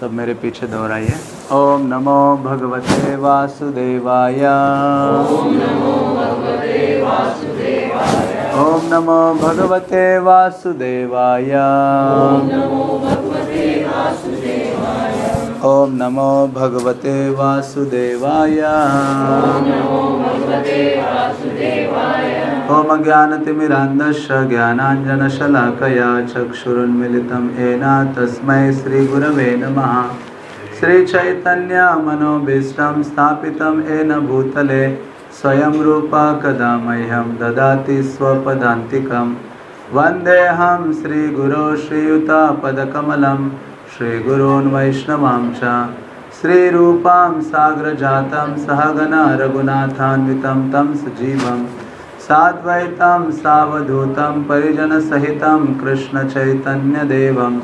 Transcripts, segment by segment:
सब मेरे पीछे दोहराइए। ओम नमो भगवते वासुदेवाय। ओम नमो भगवते वासुदेवाय। ओम नमो भगवते वासुदेवाय। ओम ज्ञानतिमिरान्धस्य ज्ञानाञ्जनशलाकया चक्षुरुन्मिलितं येन तस्मै श्रीगुरवे नमः। श्रीचैतन्यमनोभीष्टं स्थापितं येन भूतले स्वयं रूपा कदा मह्यं ददाति स्वपदान्तिकं वन्देऽहं श्रीगुरो श्रीयुतापदकमलं श्रीगुरून् वैष्णवां च। श्रीरूपां साग्रजातं सहगना रघुनाथान्वितं तं सजीवं साद्वैतं, सावधूतं, परिजनसहितं, कृष्णचैतन्यदेवं।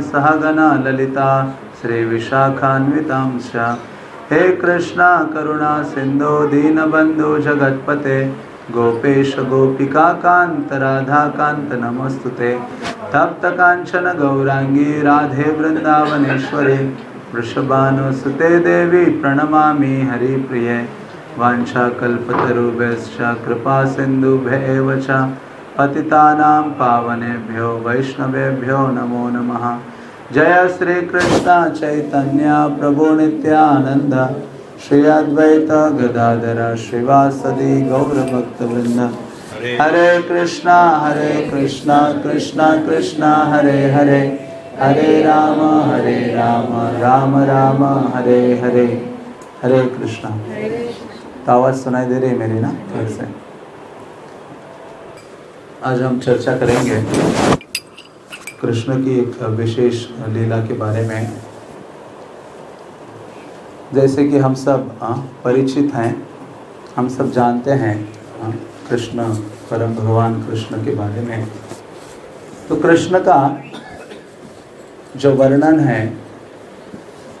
सहगना ललिता, श्रीविशाखान्वितां च। हे कृष्णा, करुणा, सिन्धो, दीनबन्धु, जगत्पते, गोपेश गोपिकान्त राधाकान्त नमोऽस्तु ते तप्तकाञ्चन, गौराङ्गी, राधे वृन्दावनेश्वरी, वृषभानुसुते देवी, प्रणमामि हरिप्रिये। वाञ्छाकल्पतरुभ्यश्च कृपा च पतितानां पावनेभ्यो, वैष्णवेभ्यो नमो नमः। जय श्रीकृष्ण चैतन्य प्रभु नित्यानन्द। श्री अद्वैत गदाधर श्रीवासदि गौरभक्तवृन्द। हरे कृष्णा हरे कृष्णा कृष्णा कृष्णा, हरे हरे। हरे राम हरे राम राम राम, हरे हरे। हरे कृष्णा। तो आवाज़ सुनाई दे रही है मेरी ना फिर से। आज हम चर्चा करेंगे कृष्ण की एक विशेष लीला के बारे में। जैसे कि हम सब परिचित हैं हम सब जानते हाँ, कृष्ण परम भगवान कृष्ण के बारे में। तो कृष्ण का जो वर्णन है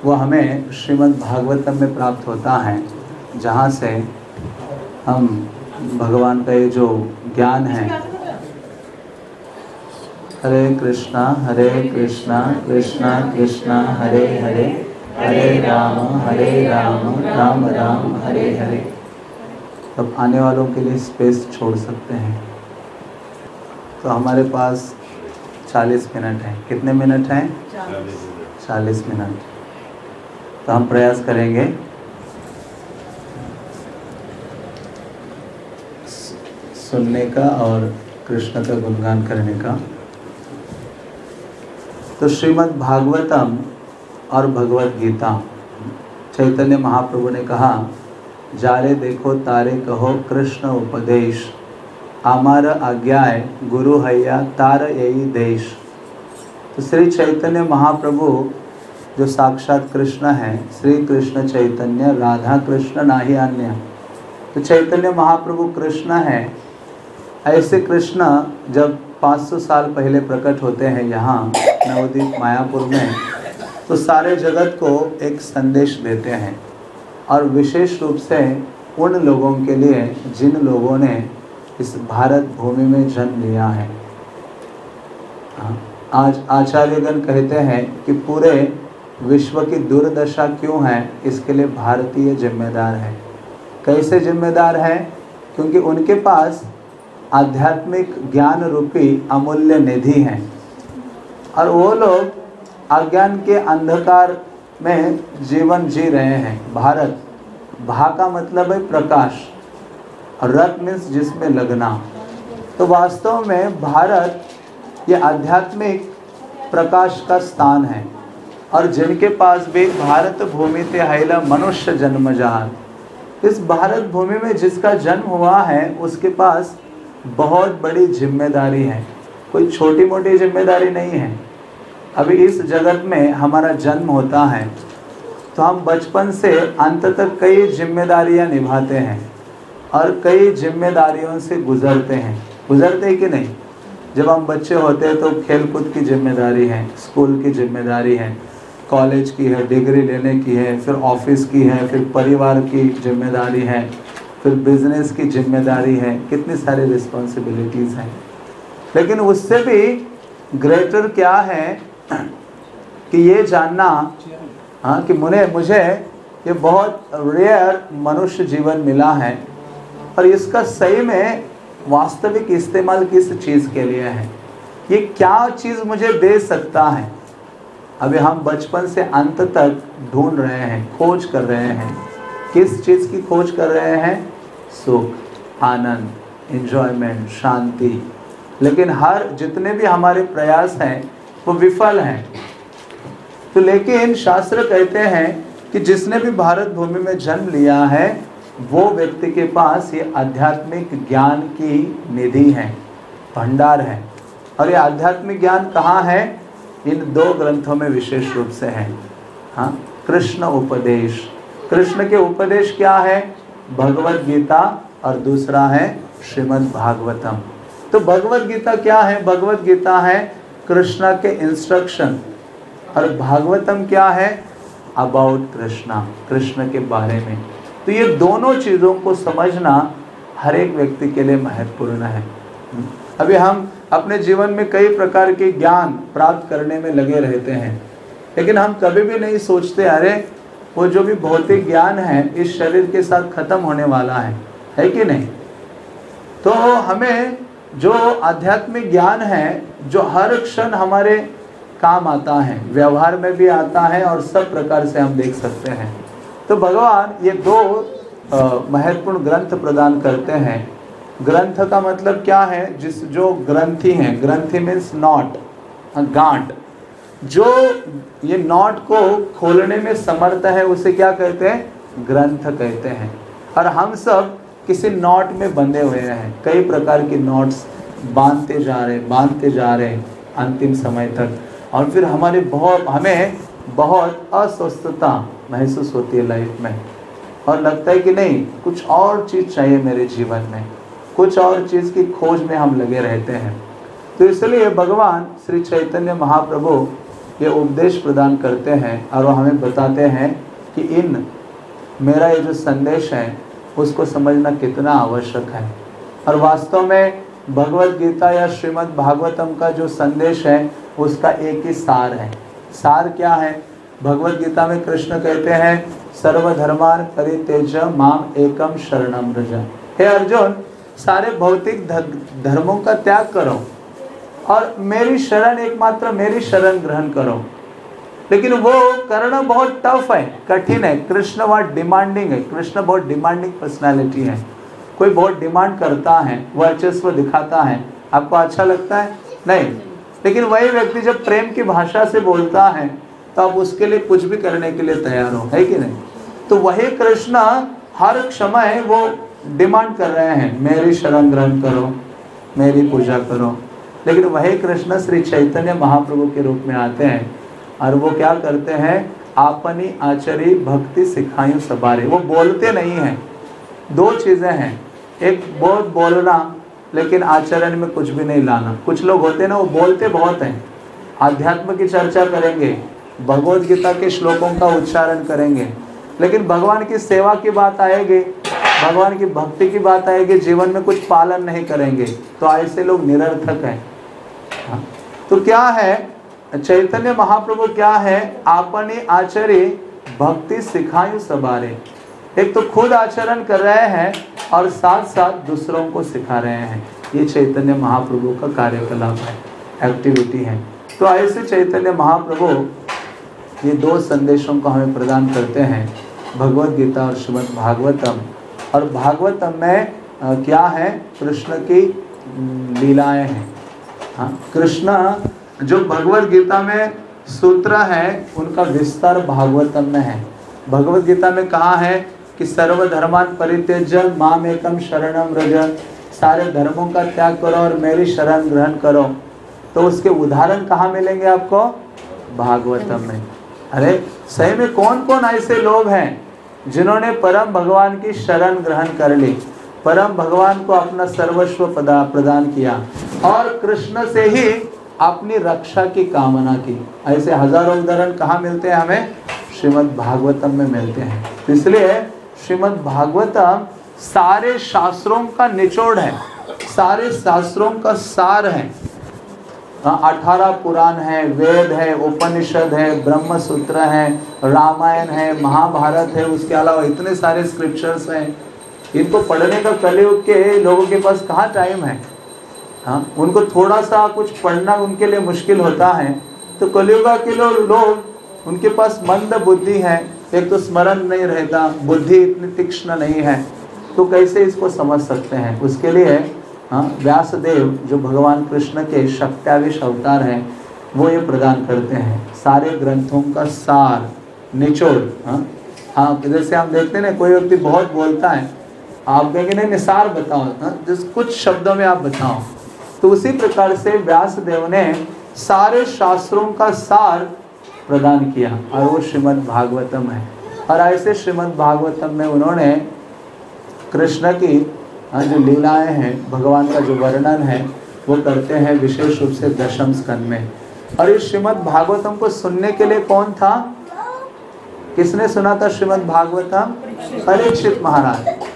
वो हमें श्रीमद् भागवतम में प्राप्त होता है। जहाँ से हम भगवान का ये जो ज्ञान है। हरे कृष्णा हरे कृष्णा कृष्णा कृष्णा हरे हरे हरे राम हरे राम राम राम हरे हरे। अब आने वालों के लिए स्पेस छोड़ सकते हैं। तो हमारे पास 40 मिनट हैं। कितने मिनट हैं? 40 मिनट। तो हम प्रयास करेंगे। सुनने का और कृष्ण का गुणगान करने का। तो श्रीमद् भागवतम और भगवत गीता, चैतन्य महाप्रभु ने कहा, जारे देखो, तारे कहो, कृष्ण उपदेश। आमार आज्ञाए गुरु हैया तार यही देश। तो श्री चैतन्य महाप्रभु, जो साक्षात कृष्ण है, श्री कृष्ण चैतन्य, राधा कृष्ण ना ही अन्य। तो चैतन्य महाप्रभु कृष्ण है ऐसे कृष्ण जब 500 साल पहले प्रकट होते हैं यहाँ नवदीप मायापुर में तो सारे जगत को एक संदेश देते हैं और विशेष रूप से उन लोगों के लिए जिन लोगों ने इस भारत भूमि में जन्म लिया है। आज आचार्यगण कहते हैं कि पूरे विश्व की दुर्दशा क्यों है, इसके लिए भारतीय जिम्मेदार है। कैसे जिम्मेदार है? क्योंकि उनके पास आध्यात्मिक ज्ञान रूपी अमूल्य निधि हैं। और वो लोग अज्ञान के अंधकार में जीवन जी रहे हैं। भारत भा का मतलब है प्रकाश, रथ मीन्स जिसमें लगना। तो वास्तव में भारत ये आध्यात्मिक प्रकाश का स्थान है। और जिनके पास भी भारत भूमि ते हैला मनुष्य जन्म जहान इस भारत भूमि में जिसका जन्म हुआ है, उसके पास बहुत बड़ी ज़िम्मेदारी है। कोई छोटी मोटी ज़िम्मेदारी नहीं है। अभी इस जगत में हमारा जन्म होता है तो हम बचपन से अंत तक कई जिम्मेदारियाँ निभाते हैं और कई जिम्मेदारियों से गुजरते हैं। गुजरते कि नहीं? जब हम बच्चे होते हैं तो खेल कूद की ज़िम्मेदारी है, स्कूल की ज़िम्मेदारी है, कॉलेज की है, डिग्री लेने की है, फिर ऑफ़िस की है, फिर परिवार की ज़िम्मेदारी है। फिर बिज़नेस की ज़िम्मेदारी है, कितनी सारी रिस्पॉन्सिबिलिटीज़ हैं। लेकिन उससे भी ग्रेटर क्या है कि ये जानना हाँ कि मुझे मुझे ये बहुत रेयर मनुष्य जीवन मिला है और इसका सही में वास्तविक इस्तेमाल किस चीज़ के लिए है? ये क्या चीज़ मुझे दे सकता है? अभी हम बचपन से अंत तक ढूंढ रहे हैं, खोज कर रहे हैं। किस चीज़ की खोज कर रहे हैं? सुख, आनंद इंजॉयमेंट शांति। लेकिन हर, जितने भी हमारे प्रयास हैं, वो विफल हैं। तो लेकिन शास्त्र कहते हैं कि जिसने भी भारत भूमि में जन्म लिया है, वो व्यक्ति के पास ये आध्यात्मिक ज्ञान की निधि है, भंडार है। और ये आध्यात्मिक ज्ञान कहाँ है? इन दो ग्रंथों में विशेष रूप से है। हाँ कृष्ण उपदेश। कृष्ण के उपदेश क्या है? भगवत गीता और दूसरा है श्रीमद् भागवतम। तो भगवत गीता क्या है? भगवत गीता है कृष्णा के इंस्ट्रक्शन और भागवतम क्या है? अबाउट कृष्णा, कृष्ण के बारे में। तो ये दोनों चीज़ों को समझना हर एक व्यक्ति के लिए महत्वपूर्ण है। अभी हम अपने जीवन में कई प्रकार के ज्ञान प्राप्त करने में लगे रहते हैं। लेकिन हम कभी भी नहीं सोचते, अरे वो जो भी भौतिक ज्ञान है, इस शरीर के साथ खत्म होने वाला है। है कि नहीं? तो हमें जो आध्यात्मिक ज्ञान है, जो हर क्षण हमारे काम आता है, व्यवहार में भी आता है और सब प्रकार से हम देख सकते हैं। तो भगवान ये दो महत्वपूर्ण ग्रंथ प्रदान करते हैं। ग्रंथ का मतलब क्या है? जिस, जो ग्रंथी हैं, ग्रंथी मीन्स नॉट गांठ जो ये नॉट को खोलने में समर्थ है, उसे क्या कहते हैं? ग्रंथ कहते हैं। और हम सब किसी नॉट में बंधे हुए हैं। कई प्रकार के नॉट्स बांधते जा रहे, बांधते जा रहे हैं अंतिम समय तक। और फिर हमारे बहुत, हमें बहुत अस्वस्थता महसूस होती है लाइफ में। और लगता है कि नहीं, कुछ और चीज़ चाहिए मेरे जीवन में। कुछ और चीज़ की खोज में हम लगे रहते हैं। तो इसलिए भगवान श्री चैतन्य महाप्रभु ये उपदेश प्रदान करते हैं और हमें बताते हैं कि इन, मेरा ये जो संदेश है, उसको समझना कितना आवश्यक है। और वास्तव में भगवत गीता या श्रीमद् भागवतम का जो संदेश है, उसका एक ही सार है। सार क्या है? भगवत गीता में कृष्ण कहते हैं सर्वधर्मान परितेज माम एकम शरणम रज हे अर्जुन, सारे भौतिक धर्मों का त्याग करो। और मेरी शरण एकमात्र मेरी शरण ग्रहण करो। लेकिन वो करना बहुत टफ है, कठिन है। कृष्ण बहुत डिमांडिंग है। कृष्ण बहुत डिमांडिंग पर्सनालिटी है। कोई बहुत डिमांड करता है, वर्चस्व दिखाता है, आपको अच्छा लगता है? नहीं। लेकिन वही व्यक्ति जब प्रेम की भाषा से बोलता है तो आप उसके लिए कुछ भी करने के लिए तैयार हो। है कि नहीं? तो वही कृष्ण हर क्षमय वो डिमांड कर रहे हैं, मेरी शरण ग्रहण करो, मेरी पूजा करो। लेकिन वही कृष्ण श्री चैतन्य महाप्रभु के रूप में आते हैं और वो क्या करते हैं? आपनी आचरी भक्ति सिखायु सबारे। वो बोलते नहीं हैं। दो चीज़ें हैं। एक बहुत बोलना, लेकिन आचरण में कुछ भी नहीं लाना। कुछ लोग होते ना, वो बोलते बहुत हैं। आध्यात्म की चर्चा करेंगे, भगवत गीता के श्लोकों का उच्चारण करेंगे। लेकिन भगवान की सेवा की बात आएगी, भगवान की भक्ति की बात आएगी, जीवन में कुछ पालन नहीं करेंगे तो ऐसे लोग निरर्थक हाँ। तो क्या है? चैतन्य महाप्रभु क्या है? आपने आचर्य भक्ति सिखायु सबारे। एक तो खुद आचरण कर रहे हैं और साथ साथ दूसरों को सिखा रहे हैं। ये चैतन्य महाप्रभु का कार्यकलाप है एक्टिविटी है। तो ऐसे चैतन्य महाप्रभु ये दो संदेशों को हमें प्रदान करते हैं। भगवत गीता और श्रीमद भागवतम। और भागवतम में क्या है? कृष्ण की लीलाएँ हैं। हाँ कृष्ण जो भगवत गीता में सूत्र है, उनका विस्तार भागवतम में है। भगवत गीता में कहा है कि सर्वधर्मान परित्यज माम एकम शरणम रज सारे धर्मों का त्याग करो और मेरी शरण ग्रहण करो। तो उसके उदाहरण कहाँ मिलेंगे आपको? भागवतम में। अरे, सही में कौन कौन ऐसे लोग हैं जिन्होंने परम भगवान की शरण ग्रहण कर ली? परम भगवान को अपना सर्वस्व प्रदान किया और कृष्ण से ही अपनी रक्षा की कामना की। ऐसे हज़ारों उदाहरण कहाँ मिलते हैं हमें? श्रीमद् भागवतम में मिलते हैं। इसलिए श्रीमद् भागवतम सारे शास्त्रों का निचोड़ है। सारे शास्त्रों का सार है। अठारह पुराण है, वेद है, उपनिषद है ब्रह्म सूत्र है, रामायण है, महाभारत है, उसके अलावा इतने सारे स्क्रिप्चर्स हैं। इनको पढ़ने का कलयुग के लोगों के पास कहाँ टाइम है? हाँ उनको थोड़ा सा कुछ पढ़ना उनके लिए मुश्किल होता है। तो कलयुग के लोग लोग उनके पास मंद बुद्धि है, एक तो स्मरण नहीं रहता, बुद्धि इतनी तीक्ष्ण नहीं है। तो कैसे इसको समझ सकते हैं? उसके लिए हाँ व्यासदेव जो भगवान कृष्ण के शक्त्याविश अवतार हैं, वो ये प्रदान करते हैं। सारे ग्रंथों का सार, निचोड़ हाँ। हाँ जैसे हम देखते हैं ना, कोई व्यक्ति बहुत बोलता है आप कहेंगे नहीं निसार बताओ हाँ जिस कुछ शब्दों में आप बताओ तो उसी प्रकार से व्यास देव ने सारे शास्त्रों का सार प्रदान किया। और वो श्रीमद् भागवतम है। और ऐसे श्रीमद् भागवतम में उन्होंने कृष्ण की हाँ, जो लीलाएँ हैं भगवान का जो वर्णन है वो करते हैं विशेष रूप से दशम स्कंद में। और इस श्रीमद् भागवतम को सुनने के लिए कौन था? किसने सुना था श्रीमद् भागवतम? परीक्षित महाराज।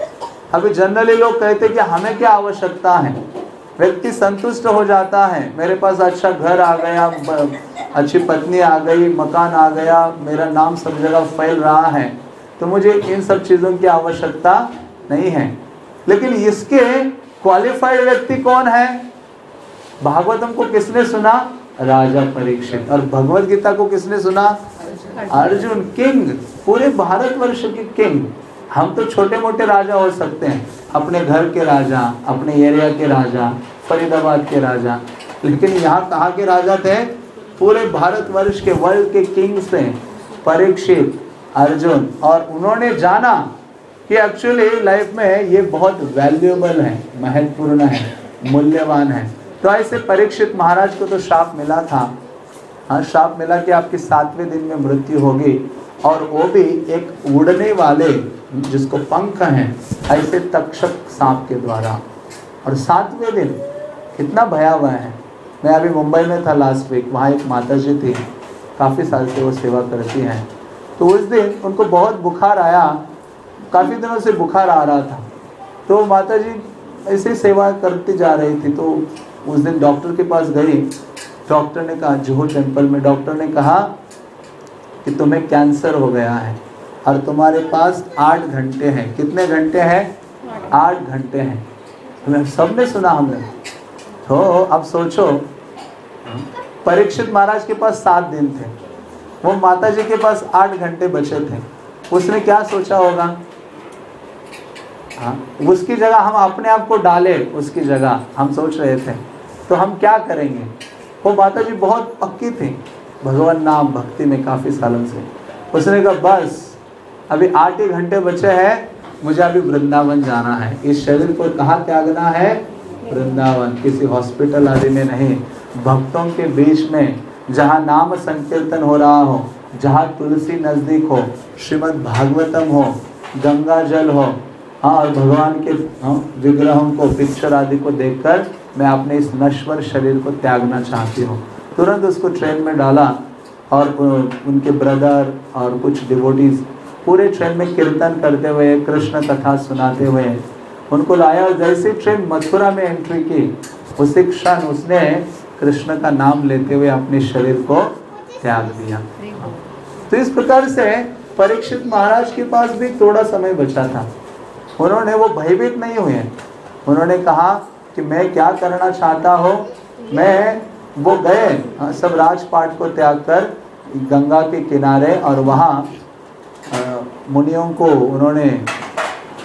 अभी जनरली लोग कहते कि हमें क्या आवश्यकता है? व्यक्ति संतुष्ट हो जाता है। मेरे पास अच्छा घर आ गया अच्छी पत्नी आ गई, मकान आ गया, मेरा नाम सब जगह फैल रहा है तो मुझे इन सब चीज़ों की आवश्यकता नहीं है। लेकिन इसके क्वालिफाइड व्यक्ति कौन है? भागवतम को किसने सुना? राजा परीक्षित। और भगवत गीता को किसने सुना? अर्जुन किंग। पूरे भारतवर्ष के किंग। हम तो छोटे मोटे राजा हो सकते हैं। अपने घर के राजा, अपने एरिया के राजा, फरीदाबाद के राजा। लेकिन यहाँ कहाँ के राजा थे? पूरे भारतवर्ष के वर्ल्ड के किंग्स से परीक्षित, अर्जुन। और उन्होंने जाना कि एक्चुअली लाइफ में ये बहुत वैल्यूएबल है, महत्वपूर्ण है, मूल्यवान है। तो ऐसे परीक्षित महाराज को तो श्राप मिला था। हाँ श्राप मिला कि आपकी सातवें दिन में मृत्यु होगी। और वो भी एक उड़ने वाले, जिसको पंख हैं, ऐसे तक्षक सांप के द्वारा। और सातवें दिन, कितना भयावह है। मैं अभी मुंबई में था लास्ट वीक वहाँ एक माता जी थी। काफ़ी साल से वो सेवा करती हैं। तो उस दिन उनको बहुत बुखार आया। काफ़ी दिनों से बुखार आ रहा था। तो माता जी ऐसे सेवा करती जा रही थी। तो उस दिन डॉक्टर के पास गई। डॉक्टर ने कहा जुहू टेंपल में डॉक्टर ने कहा कि तुम्हें कैंसर हो गया है और तुम्हारे पास आठ घंटे हैं। कितने घंटे हैं? आठ घंटे हैं। तो सबने सुना हमने। तो अब सोचो, परीक्षित महाराज के पास सात दिन थे। वो माता जी के पास आठ घंटे बचे थे। उसने क्या सोचा होगा? हाँ उसकी जगह हम अपने आप को डाले, उसकी जगह हम सोच रहे थे। तो हम क्या करेंगे? वो माता जी बहुत पक्की थी। भगवान नाम भक्ति में काफ़ी सालों से। उसने कहा बस अभी आठ ही घंटे बचे हैं मुझे अभी वृंदावन जाना है। इस शरीर को कहाँ त्यागना है? वृंदावन किसी हॉस्पिटल आदि में नहीं। भक्तों के बीच में जहाँ नाम संकीर्तन हो रहा हो जहाँ तुलसी नज़दीक हो श्रीमद् भागवतम हो गंगा जल हो हाँ और भगवान के हाँ, विग्रहों को पिक्चर आदि को देखकर मैं अपने इस नश्वर शरीर को त्यागना चाहती हूँ। तुरंत उसको ट्रेन में डाला और उनके ब्रदर और कुछ डिवोटीज पूरे ट्रेन में कीर्तन करते हुए, कृष्ण कथा सुनाते हुए, उनको लाया। और जैसे ट्रेन मथुरा में एंट्री की, उसी क्षण उसने कृष्ण का नाम लेते हुए अपने शरीर को त्याग दिया। तो इस प्रकार से परीक्षित महाराज के पास भी थोड़ा समय बचा था। उन्होंने वो भयभीत नहीं हुए। उन्होंने कहा कि मैं क्या करना चाहता हूँ? मैं वो गए हाँ, सब राजपाट को त्याग कर गंगा के किनारे और वहाँ मुनियों को उन्होंने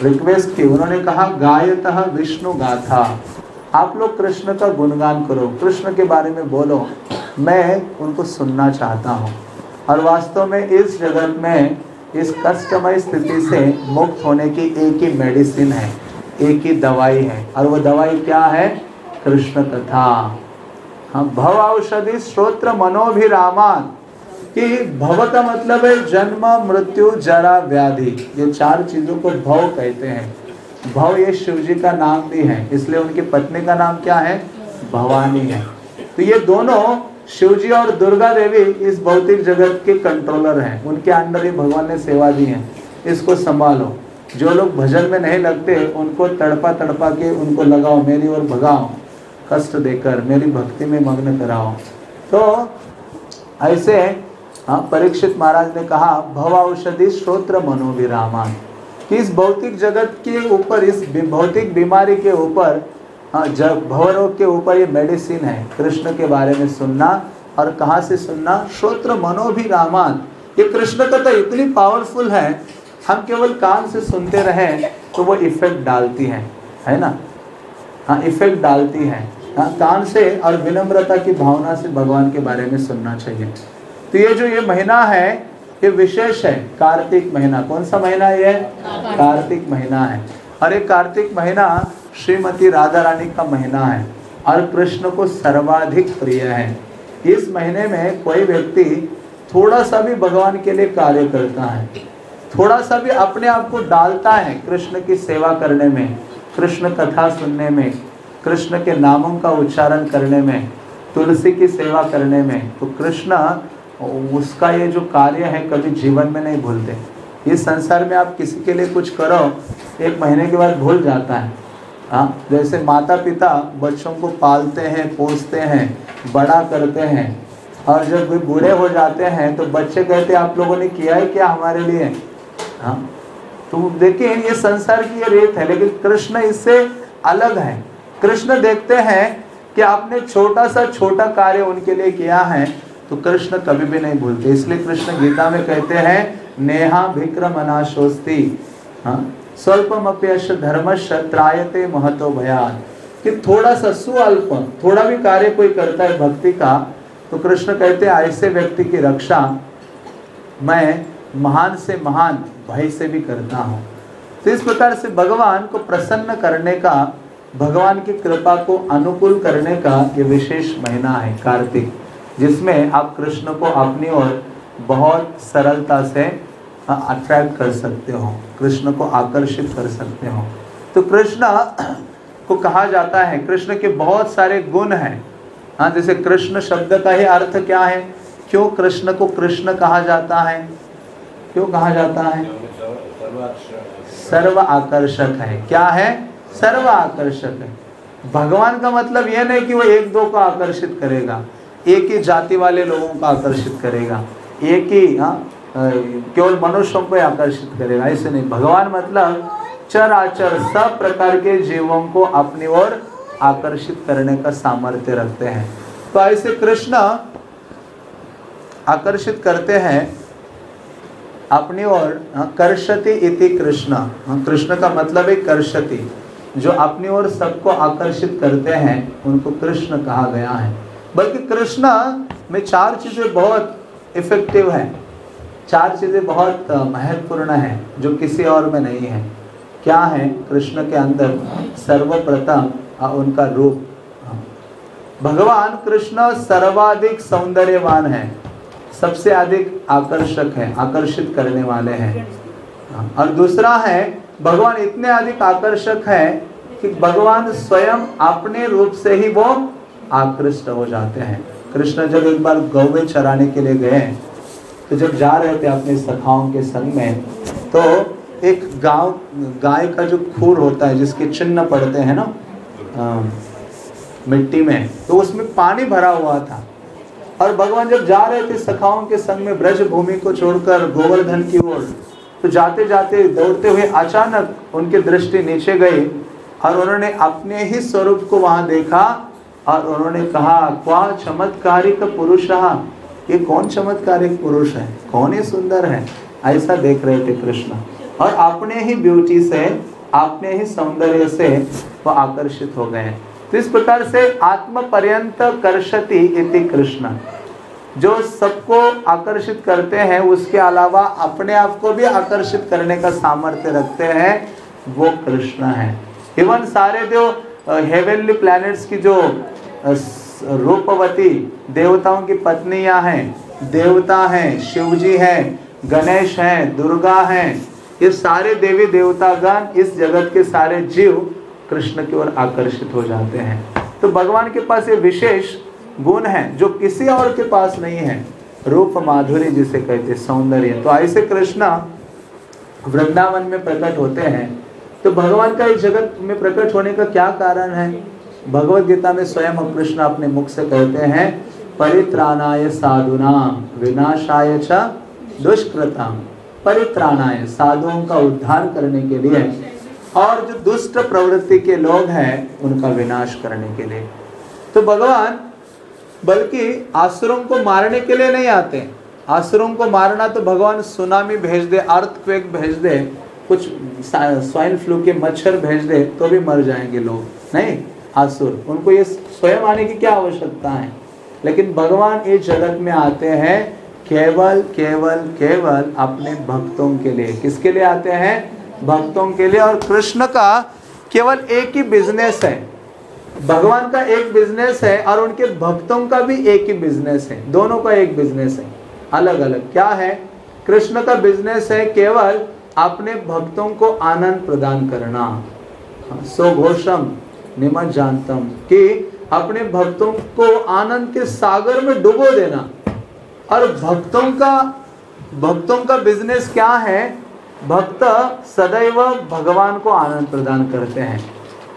रिक्वेस्ट की। उन्होंने कहा गायतः विष्णु गाथा। आप लोग कृष्ण का गुणगान करो। कृष्ण के बारे में बोलो। मैं उनको सुनना चाहता हूँ। और वास्तव में इस जगत में इस कष्टमय स्थिति से मुक्त होने की एक ही मेडिसिन है। एक ही दवाई है। और वो दवाई क्या है? कृष्ण कथा। हाँ भव औषधि श्रोत्र मनोभिरामान। कि भव का मतलब है जन्म, मृत्यु, जरा, व्याधि। ये चार चीज़ों को भव कहते हैं। भव ये शिव जी का नाम भी है। इसलिए उनकी पत्नी का नाम क्या है? भवानी है। तो ये दोनों शिव जी और दुर्गा देवी इस भौतिक जगत के कंट्रोलर हैं। उनके अंडर ही भगवान ने सेवा दी है। इसको संभालो। जो लोग भजन में नहीं लगते, उनको तड़पा तड़पा के उनको लगाओ, मेरी ओर भगाओ, कष्ट देकर मेरी भक्ति में मग्न कराओ। तो ऐसे हाँ परीक्षित महाराज ने कहा भव औषधि श्रोत्र मनोविरामान। कि इस भौतिक जगत के ऊपर, इस भौतिक बीमारी के ऊपर हाँ जब भवरोग के ऊपर ये मेडिसिन है। कृष्ण के बारे में सुनना और कहाँ से सुनना? श्रोत्र मनोभिरामान ये कृष्ण का तो इतनी पावरफुल है हम केवल कान से सुनते रहें तो वो इफ़ेक्ट डालती है है ना? हाँ इफ़ेक्ट डालती है। हाँ कान से और विनम्रता की भावना से भगवान के बारे में सुनना चाहिए। तो ये जो ये महीना है ये विशेष है कार्तिक महीना। कौन सा महीना ये? कार्तिक महीना है। और ये कार्तिक महीना श्रीमती राधा रानी का महीना है और कृष्ण को सर्वाधिक प्रिय है। इस महीने में कोई व्यक्ति थोड़ा सा भी भगवान के लिए कार्य करता है थोड़ा सा भी अपने आप को डालता है कृष्ण की सेवा करने में, कृष्ण कथा सुनने में, कृष्ण के नामों का उच्चारण करने में, तुलसी की सेवा करने में तो कृष्ण, उसका ये जो कार्य है कभी जीवन में नहीं भूलते। इस संसार में आप किसी के लिए कुछ करो, एक महीने के बाद भूल जाता है। हाँ जैसे माता पिता बच्चों को पालते हैं, पोसते हैं, बड़ा करते हैं, और जब बूढ़े हो जाते हैं तो बच्चे कहते हैं, आप लोगों ने किया है क्या हमारे लिए? हाँ? तो देखिए, ये संसार की ये रेत है, लेकिन कृष्ण इससे अलग है। कृष्ण देखते हैं कि आपने छोटा सा छोटा कार्य उनके लिए किया है तो कृष्ण कभी भी नहीं भूलते। इसलिए कृष्ण गीता में कहते हैं, नेहा विक्रम अनाशोस्ती हाँ? स्वल्पम अप्यश धर्मश त्रायते महतो भयान कि थोड़ा सा सुअल्प, थोड़ा भी कार्य कोई करता है भक्ति का तो कृष्ण कहते हैं, ऐसे व्यक्ति की रक्षा मैं महान से महान भय से भी करता हूँ। तो इस प्रकार से भगवान को प्रसन्न करने का, भगवान की कृपा को अनुकूल करने का ये विशेष महीना है कार्तिक, जिसमें आप कृष्ण को अपनी ओर बहुत सरलता से अट्रैक्ट कर सकते हो, कृष्ण को आकर्षित कर सकते हो। तो कृष्ण को कहा जाता है, कृष्ण के बहुत सारे गुण हैं। हाँ जैसे कृष्ण शब्द का ही अर्थ क्या है? क्यों कृष्ण को कृष्ण कहा जाता है? क्यों कहा जाता है? सर्व आकर्षक है। क्या है? सर्व आकर्षक है। भगवान का मतलब यह नहीं कि वो एक दो को आकर्षित करेगा, एक ही जाति वाले लोगों को आकर्षित करेगा, एक ही हाँ केवल मनुष्यों को आकर्षित करेगा, ऐसे नहीं। भगवान मतलब चर आचर सब प्रकार के जीवों को अपनी ओर आकर्षित करने का सामर्थ्य रखते हैं। तो ऐसे कृष्ण आकर्षित करते हैं अपनी ओर हाँ, कर्षति इति कृष्ण। हाँ, कृष्ण का मतलब है कर्षति। जो अपनी ओर सबको आकर्षित करते हैं उनको कृष्ण कहा गया है। बल्कि कृष्ण में चार चीज़ें बहुत इफ़ेक्टिव है। चार चीज़ें बहुत महत्वपूर्ण हैं जो किसी और में नहीं है। क्या है? कृष्ण के अंदर सर्वप्रथम उनका रूप। भगवान कृष्ण सर्वाधिक सौंदर्यवान है। सबसे अधिक आकर्षक है, आकर्षित करने वाले हैं। और दूसरा है, भगवान इतने अधिक आकर्षक है कि भगवान स्वयं अपने रूप से ही वो आकृष्ट हो जाते हैं। कृष्ण जब एक बार गौवे चराने के लिए गए तो जब जा रहे थे अपने सखाओं के संग में तो एक गाँव, गाय का जो खूर होता है, जिसके चिन्ह पड़ते हैं ना मिट्टी में तो उसमें पानी भरा हुआ था। और भगवान जब जा रहे थे सखाओं के संग में ब्रज भूमि को छोड़कर गोवर्धन की ओर तो जाते जाते दौड़ते हुए अचानक उनकी दृष्टि नीचे गई और उन्होंने अपने ही स्वरूप को वहाँ देखा और उन्होंने कहा, क्वा चमत्कारिक पुरुष रहा ये कौन चमत्कारिक पुरुष है? कौन ही सुंदर है? ऐसा देख रहे थे कृष्ण। और अपने ही ब्यूटी से, अपने ही सौंदर्य से वो आकर्षित हो गए। तो इस प्रकार से आत्म पर्यंत कर्षति इति कृष्ण। जो सबको आकर्षित करते हैं, उसके अलावा अपने आप को भी आकर्षित करने का सामर्थ्य रखते हैं, वो कृष्ण है। इवन सारे जो हेवनली प्लैनेट्स की जो रूपवती देवताओं की पत्नियाँ हैं, देवता हैं, शिवजी हैं, गणेश हैं, दुर्गा हैं, ये सारे देवी देवतागण इस जगत के सारे जीव कृष्ण की ओर आकर्षित हो जाते हैं। तो भगवान के पास ये विशेष गुण है, जो किसी और के पास नहीं है। रूप माधुरी जिसे कहते सौंदर्य। तो ऐसे कृष्ण वृंदावन में प्रकट होते हैं। तो भगवान का इस जगत में प्रकट होने का क्या कारण है? भगवत गीता में स्वयं कृष्ण अपने मुख से कहते हैं, परित्राणाय साधुना, विनाशाय दुष्कृतम परित्राणाय, साधुओं का उद्धार करने के लिए और जो दुष्ट प्रवृत्ति के लोग हैं, उनका विनाश करने के लिए। तो भगवान, बल्कि आसुरों को मारने के लिए नहीं आते। आसुरों को मारना तो भगवान सुनामी भेज दे, अर्थक्वेक भेज दे, कुछ स्वाइन फ्लू के मच्छर भेज दे तो भी मर जाएँगे लोग, नहीं? आसुर, उनको ये स्वयं आने की क्या आवश्यकता है? लेकिन भगवान इस जगत में आते हैं, केवल केवल केवल अपने भक्तों के लिए। किसके लिए आते हैं? भक्तों के लिए और कृष्ण का केवल एक ही बिज़नेस है। भगवान का एक बिज़नेस है और उनके भक्तों का भी एक ही बिज़नेस है। दोनों का एक बिज़नेस है। अलग अलग क्या है? कृष्ण का बिज़नेस है केवल अपने भक्तों को आनंद प्रदान करना। घोषम निमन जानतम कि अपने भक्तों को आनंद के सागर में डुबो देना। और भक्तों का भक्तों का बिज़नेस क्या है? भक्त सदैव भगवान को आनंद प्रदान करते हैं।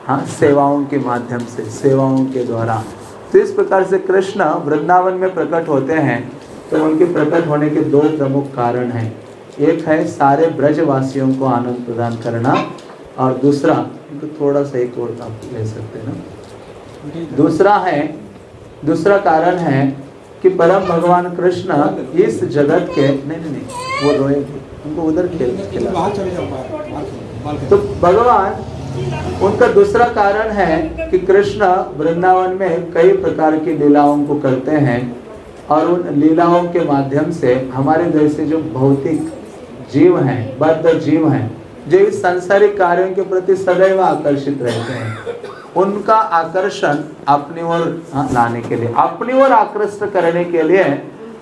हाँ सेवाओं के माध्यम से, सेवाओं के द्वारा। तो इस प्रकार से कृष्ण वृंदावन में प्रकट होते हैं। तो उनके प्रकट होने के दो प्रमुख कारण हैं। एक है सारे ब्रजवासियों को आनंद प्रदान करना और दूसरा तो थोड़ा सा एक और आप ले सकते हैं ना? दूसरा है, दूसरा कारण है कि परम भगवान कृष्ण इस जगत के, नहीं नहीं नहीं, वो रोए उनको उधर खेल खेला। तो भगवान उनका दूसरा कारण है कि कृष्ण वृंदावन में कई प्रकार की लीलाओं को करते हैं और उन लीलाओं के माध्यम से हमारे जैसे जो भौतिक जीव हैं बद्ध जीव हैं जो इस सांसारिक कार्यों के प्रति सदैव आकर्षित रहते हैं उनका आकर्षण अपनी ओर लाने के लिए अपनी ओर आकृष्ट करने के लिए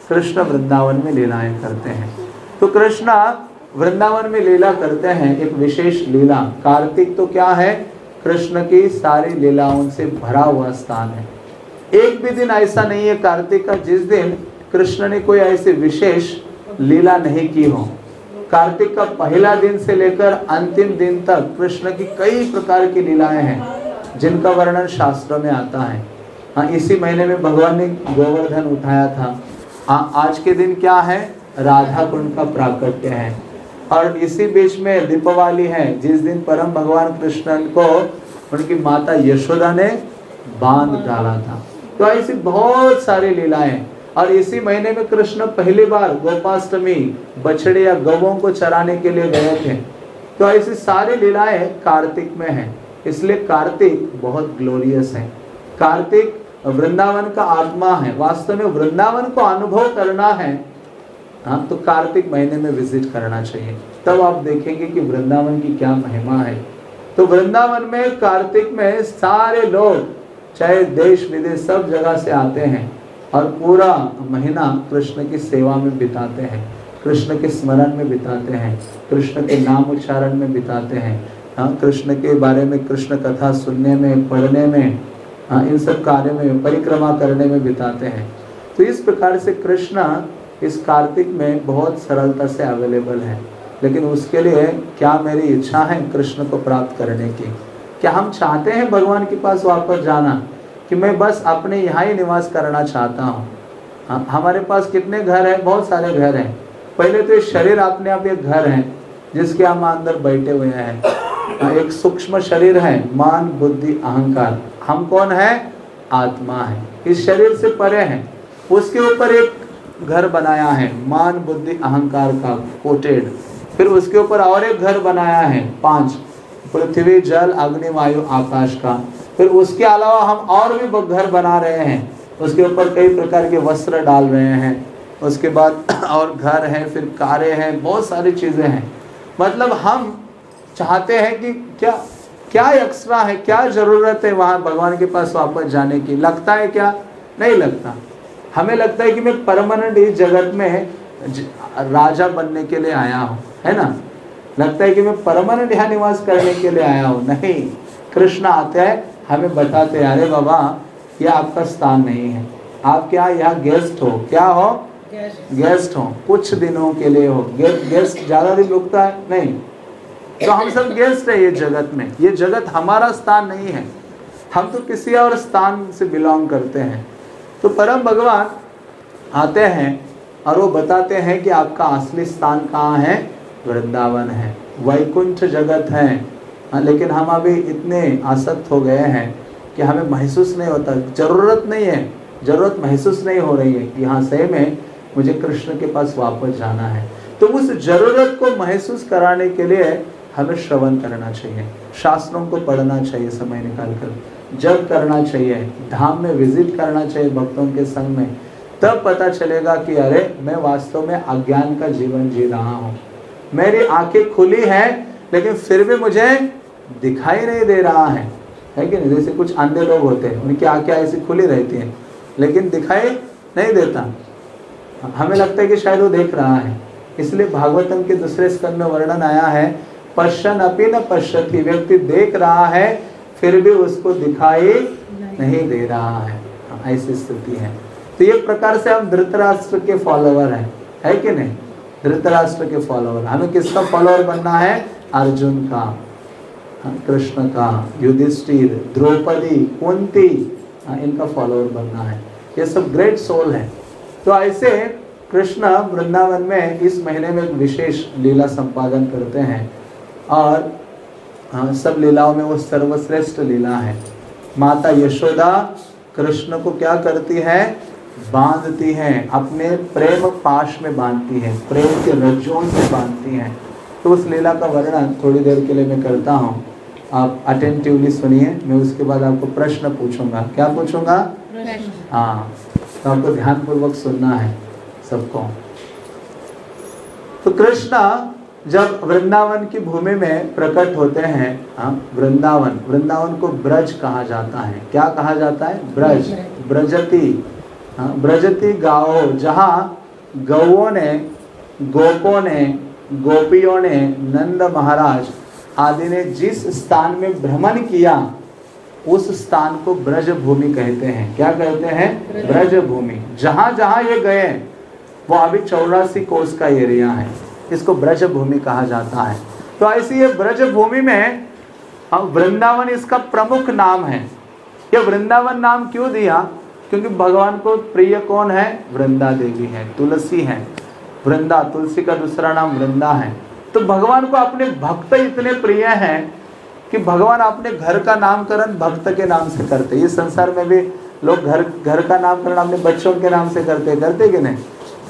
कृष्ण वृंदावन में लीलाएँ करते हैं। तो कृष्ण वृंदावन में लीला करते हैं, एक विशेष लीला। कार्तिक तो क्या है? कृष्ण की सारी लीलाओं से भरा हुआ स्थान है। एक भी दिन ऐसा नहीं है कार्तिक का, जिस दिन कृष्ण ने कोई ऐसी विशेष लीला नहीं की हो। कार्तिक का पहला दिन से लेकर अंतिम दिन तक कृष्ण की कई प्रकार की लीलाएँ हैं, जिनका वर्णन शास्त्रों में आता है। हाँ इसी महीने में भगवान ने गोवर्धन उठाया था। हाँ आज के दिन क्या है? राधा कुंड का प्राकट्य है। और इसी बीच में दीपावली है। जिस दिन परम भगवान कृष्ण को उनकी माता यशोदा ने बाँध डाला था। तो ऐसी बहुत सारी लीलाएँ। और इसी महीने में कृष्ण पहली बार गोपाष्टमी, बछड़े या गवों को चराने के लिए गए थे। तो ऐसी सारी लीलाएँ कार्तिक में है। इसलिए कार्तिक बहुत ग्लोरियस है। कार्तिक वृंदावन का आत्मा है। वास्तव में वृंदावन को अनुभव करना है। हाँ तो कार्तिक महीने में विज़िट करना चाहिए। तब आप देखेंगे कि वृंदावन की क्या महिमा है। तो वृंदावन में, कार्तिक में सारे लोग, चाहे देश विदेश, सब जगह से आते हैं और पूरा महीना कृष्ण की सेवा में बिताते हैं। कृष्ण के स्मरण में बिताते हैं। कृष्ण के नाम उच्चारण में बिताते हैं। हाँ कृष्ण के बारे में, कृष्ण कथा सुनने में, पढ़ने में हाँ इन सब कार्य में, परिक्रमा करने में बिताते हैं। तो इस प्रकार से कृष्ण इस कार्तिक में बहुत सरलता से अवेलेबल है। लेकिन उसके लिए क्या मेरी इच्छा है कृष्ण को प्राप्त करने की? क्या हम चाहते हैं भगवान के पास वापस जाना? कि मैं बस अपने यहाँ ही निवास करना चाहता हूँ। हाँ, हमारे पास कितने घर हैं? बहुत सारे घर हैं। पहले तो ये शरीर अपने आप एक घर है जिसके हम अंदर बैठे हुए हैं। हाँ, एक सूक्ष्म शरीर है मान बुद्धि अहंकार। हम कौन है? आत्मा है। इस शरीर से परे हैं। उसके ऊपर एक घर बनाया है। मान, बुद्धि, अहंकार का कोटेड। फिर उसके ऊपर और एक घर बनाया है। पाँच। पृथ्वी, जल, अग्नि, वायु, आकाश का। फिर उसके अलावा हम और भी घर बना रहे हैं। उसके ऊपर कई प्रकार के वस्त्र डाल रहे हैं। उसके बाद और घर है, फिर कारें हैं, बहुत सारी चीज़ें हैं। मतलब हम चाहते हैं कि क्या क्या एक्स्ट्रा है, क्या ज़रूरत है वहाँ भगवान के पास वापस जाने की? लगता है क्या? नहीं लगता। हमें लगता है कि मैं परमानेंट इस जगत में राजा बनने के लिए आया हूँ है ना? लगता है कि मैं परमानेंट यहाँ निवास करने के लिए आया हूँ। नहीं कृष्ण आते हैं हमें बताते हैं अरे बाबा ये आपका स्थान नहीं है। आप क्या यहाँ गेस्ट हो? क्या हो? गेस्ट हो। कुछ दिनों के लिए हो। गे, गेस्ट ज़्यादा दिन रुकता है? नहीं। तो हम सब गेस्ट है ये जगत में। ये जगत हमारा स्थान नहीं है। हम तो किसी और स्थान से बिलोंग करते हैं। तो परम भगवान आते हैं और वो बताते हैं कि आपका असली स्थान कहाँ है? वृंदावन है। वैकुंठ जगत है। हाँ, लेकिन हम अभी इतने आसक्त हो गए हैं कि हमें महसूस नहीं होता। ज़रूरत नहीं है। ज़रूरत महसूस नहीं हो रही है कि हाँ सही में मुझे कृष्ण के पास वापस जाना है। तो उस ज़रूरत को महसूस कराने के लिए हमें श्रवण करना चाहिए। शास्त्रों को पढ़ना चाहिए समय निकाल कर जब करना चाहिए, धाम में विज़िट करना चाहिए भक्तों के संग में, तब पता चलेगा कि अरे, मैं वास्तव में अज्ञान का जीवन जी रहा हूँ। मेरी आँखें खुली हैं, लेकिन फिर भी मुझे दिखाई नहीं दे रहा है। है कि नहीं? जैसे कुछ अंधे लोग होते हैं, उनकी आँखें ऐसी खुली रहती हैं, लेकिन दिखाई नहीं देता। हमें लगता है कि शायद वो देख रहा है। इसलिए भागवतम के दूसरे स्कंद में वर्णन आया है पश्चन अपी न पश्यति, व्यक्ति देख रहा है फिर भी उसको दिखाई नहीं दे रहा है। ऐसी स्थिति है। तो एक प्रकार से हम धृतराष्ट्र के फॉलोवर हैं। है कि नहीं? धृतराष्ट्र के फॉलोवर हमें किसका फॉलोवर बनना है? अर्जुन का। हाँ, कृष्ण का। युधिष्ठिर द्रौपदी कुंती हाँ, इनका फॉलोअर बनना है। ये सब ग्रेट सोल है। तो ऐसे कृष्ण वृंदावन में इस महीने में विशेष लीला संपादन करते हैं। और हाँ, सब लीलाओं में वो सर्वश्रेष्ठ लीला है। माता यशोदा कृष्ण को क्या करती है? बांधती हैं अपने प्रेम पाश में बांधती हैं प्रेम के रज्जों से बांधती हैं। तो उस लीला का वर्णन थोड़ी देर के लिए मैं करता हूँ। आप अटेंटिवली सुनिए मैं उसके बाद आपको प्रश्न पूछूँगा। क्या पूछूँगा? हाँ तो आपको ध्यानपूर्वक सुनना है सबको। तो कृष्णा जब वृंदावन की भूमि में प्रकट होते हैं हाँ वृंदावन वृंदावन को ब्रज कहा जाता है। क्या कहा जाता है? ब्रज, ब्रजती हाँ ब्रजती गाओ, जहाँ गौओं ने, गोपों ने, गोपियों ने, नंद महाराज आदि ने जिस स्थान में भ्रमण किया, उस स्थान को ब्रज भूमि कहते हैं। क्या कहते हैं? ब्रज भूमि जहाँ जहाँ ये गए, वो अभी चौरासी कोस का एरिया है। इसको ब्रज भूमि कहा जाता है। तो ऐसी ये ब्रज भूमि में वृंदावन इसका प्रमुख नाम है। ये वृंदावन नाम क्यों दिया? क्योंकि भगवान को प्रिय कौन है? वृंदा देवी है, तुलसी है। वृंदा, तुलसी का दूसरा नाम वृंदा है। तो भगवान को अपने भक्त इतने प्रिय हैं कि भगवान अपने घर का नामकरण भक्त के नाम से करते इस संसार में भी लोग घर घर का नामकरण अपने बच्चों के नाम से करते करते कि नहीं?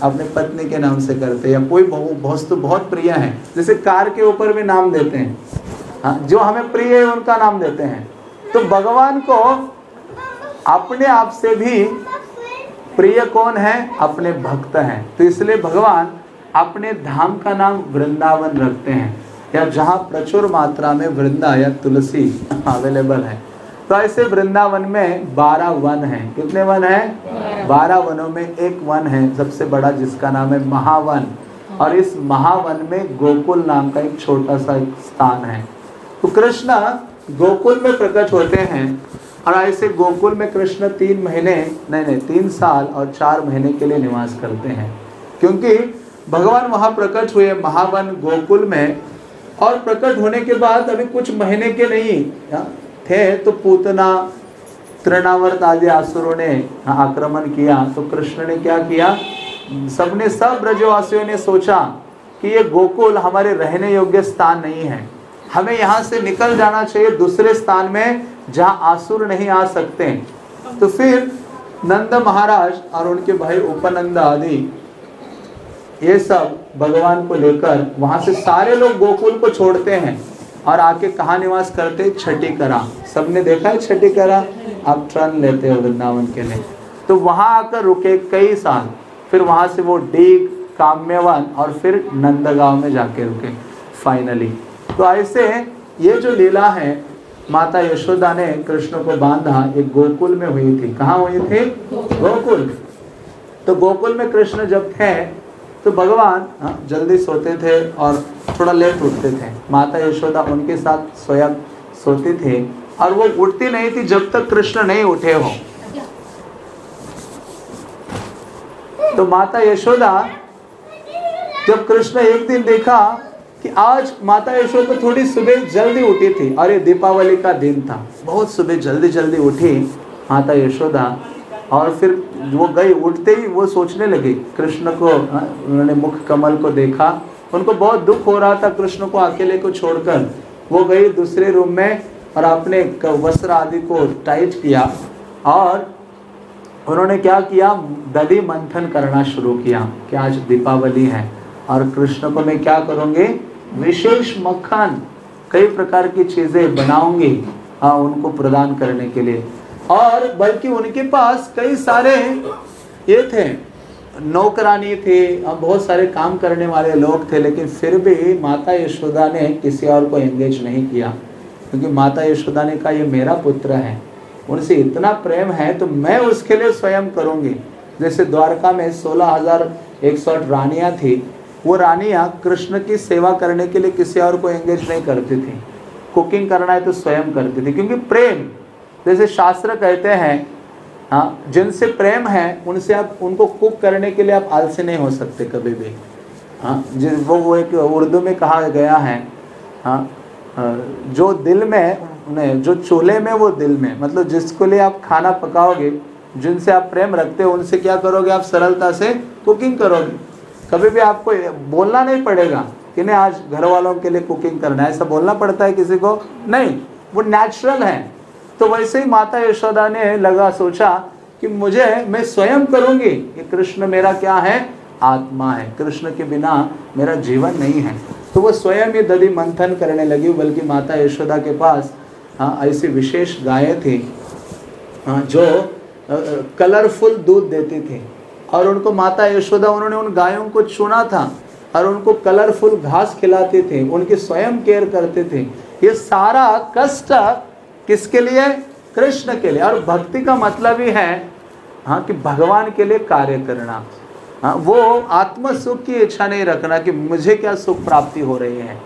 अपने पत्नी के नाम से करते हैं, या कोई वस्तु बहुत प्रिय है। जैसे कार के ऊपर भी नाम देते हैं। हाँ जो हमें प्रिय है, उनका नाम देते हैं। तो भगवान को अपने आप से भी प्रिय कौन है? अपने भक्त हैं। तो इसलिए भगवान अपने धाम का नाम वृंदावन रखते हैं। या जहाँ प्रचुर मात्रा में वृंदा या तुलसी अवेलेबल है। तो ऐसे वृंदावन में बारह वन हैं। कितने वन हैं? बारह। वनों में एक वन है सबसे बड़ा जिसका नाम है महावन। और इस महावन में गोकुल नाम का एक छोटा सा स्थान है। तो कृष्ण गोकुल में प्रकट होते हैं और ऐसे गोकुल में कृष्ण तीन महीने नहीं नहीं तीन साल और चार महीने के लिए निवास करते हैं। क्योंकि भगवान वहाँ प्रकट हुए महावन गोकुल में और प्रकट होने के बाद अभी कुछ महीने के नहीं थे तो पूतना, तृणावर्त आदि आसुरों ने आक्रमण किया तो कृष्ण ने क्या किया? सबने, सब ब्रजवासियों ने सोचा कि ये गोकुल हमारे रहने योग्य स्थान नहीं है। हमें यहाँ से निकल जाना चाहिए दूसरे स्थान में, जहाँ आसुर नहीं आ सकते। तो फिर नंद महाराज और उनके भाई उपनंद आदि, ये सब भगवान को लेकर वहाँ से सारे लोग गोकुल को छोड़ते हैं। और आके कहा निवास करते, छठी करा। सबने देखा है छठी करा? आप ट्रन लेते हो वृंदावन के लिए। तो वहाँ आकर रुके कई साल। फिर वहाँ से वो डीग, काम्यवन और फिर नंदगांव में जाके रुके फाइनली तो ऐसे ये जो लीला है, माता यशोदा ने कृष्ण को बांधा, एक गोकुल में हुई थी। कहाँ हुई थी? गोकुल। तो गोकुल में कृष्ण जब थे तो भगवान हाँ, जल्दी सोते थे और थोड़ा लेट उठते थे। माता यशोदा उनके साथ स्वयं सोती थी और वो उठती नहीं थी जब तक कृष्ण नहीं उठे हो। तो माता यशोदा जब कृष्ण एक दिन देखा कि आज माता यशोदा थोड़ी सुबह जल्दी उठी थी और ये दीपावली का दिन था बहुत सुबह जल्दी जल्दी उठी। माता यशोदा और फिर वो गई उठते ही वो सोचने लगी कृष्ण को हाँ, उन्होंने मुख कमल को देखा। उनको बहुत दुख हो रहा था कृष्ण को अकेले को छोड़कर। वो गई दूसरे रूम में और अपने वस्त्र आदि को टाइट किया और उन्होंने क्या किया? दधि मंथन करना शुरू किया कि आज दीपावली है और कृष्ण को मैं क्या करूँगी? विशेष मक्खन कई प्रकार की चीज़ें बनाऊँगी हाँ उनको प्रदान करने के लिए। और बल्कि उनके पास कई सारे ये थे, नौकरानी थे बहुत सारे काम करने वाले लोग थे, लेकिन फिर भी माता यशोदा ने किसी और को एंगेज नहीं किया। क्योंकि माता यशोदा ने कहा, ये मेरा पुत्र है, उनसे इतना प्रेम है तो मैं उसके लिए स्वयं करूँगी। जैसे द्वारका में सोलह हज़ार एक सौ रानियाँ थी, वो रानियाँ कृष्ण की सेवा करने के लिए किसी और को एंगेज नहीं करती थी। कुकिंग करना है तो स्वयं करती थी, क्योंकि प्रेम जैसे शास्त्र कहते हैं हाँ जिनसे प्रेम है, उनसे आप, उनको कुक करने के लिए आप आलसी नहीं हो सकते कभी भी। हाँ जिन, वो वो एक उर्दू में कहा गया है हाँ जो दिल में, नहीं, जो चूल्हे में, वो दिल में। मतलब जिसको लिए आप खाना पकाओगे, जिनसे आप प्रेम रखते हो, उनसे क्या करोगे? आप सरलता से कुकिंग करोगे। कभी भी आपको बोलना नहीं पड़ेगा कि नहीं, आज घर वालों के लिए कुकिंग करना है। ऐसा बोलना पड़ता है किसी को? नहीं, वो नेचुरल है। तो वैसे ही माता यशोदा ने लगा सोचा कि मुझे, मैं स्वयं करूँगी ये कृष्ण मेरा क्या है? आत्मा है। कृष्ण के बिना मेरा जीवन नहीं है। तो वो स्वयं ही दधि मंथन करने लगी, बल्कि माता यशोदा के पास हाँ ऐसी विशेष गायें थी हाँ जो कलरफुल दूध देती थी। और उनको माता यशोदा, उन्होंने उन गायों को चुना था और उनको कलरफुल घास खिलाते थे। उनकी स्वयं केयर करते थे। ये सारा कष्ट किसके लिए? कृष्ण के लिए। और भक्ति का मतलब ही है हाँ कि भगवान के लिए कार्य करना। हाँ वो आत्म सुख की इच्छा नहीं रखना कि मुझे क्या सुख प्राप्ति हो रही है।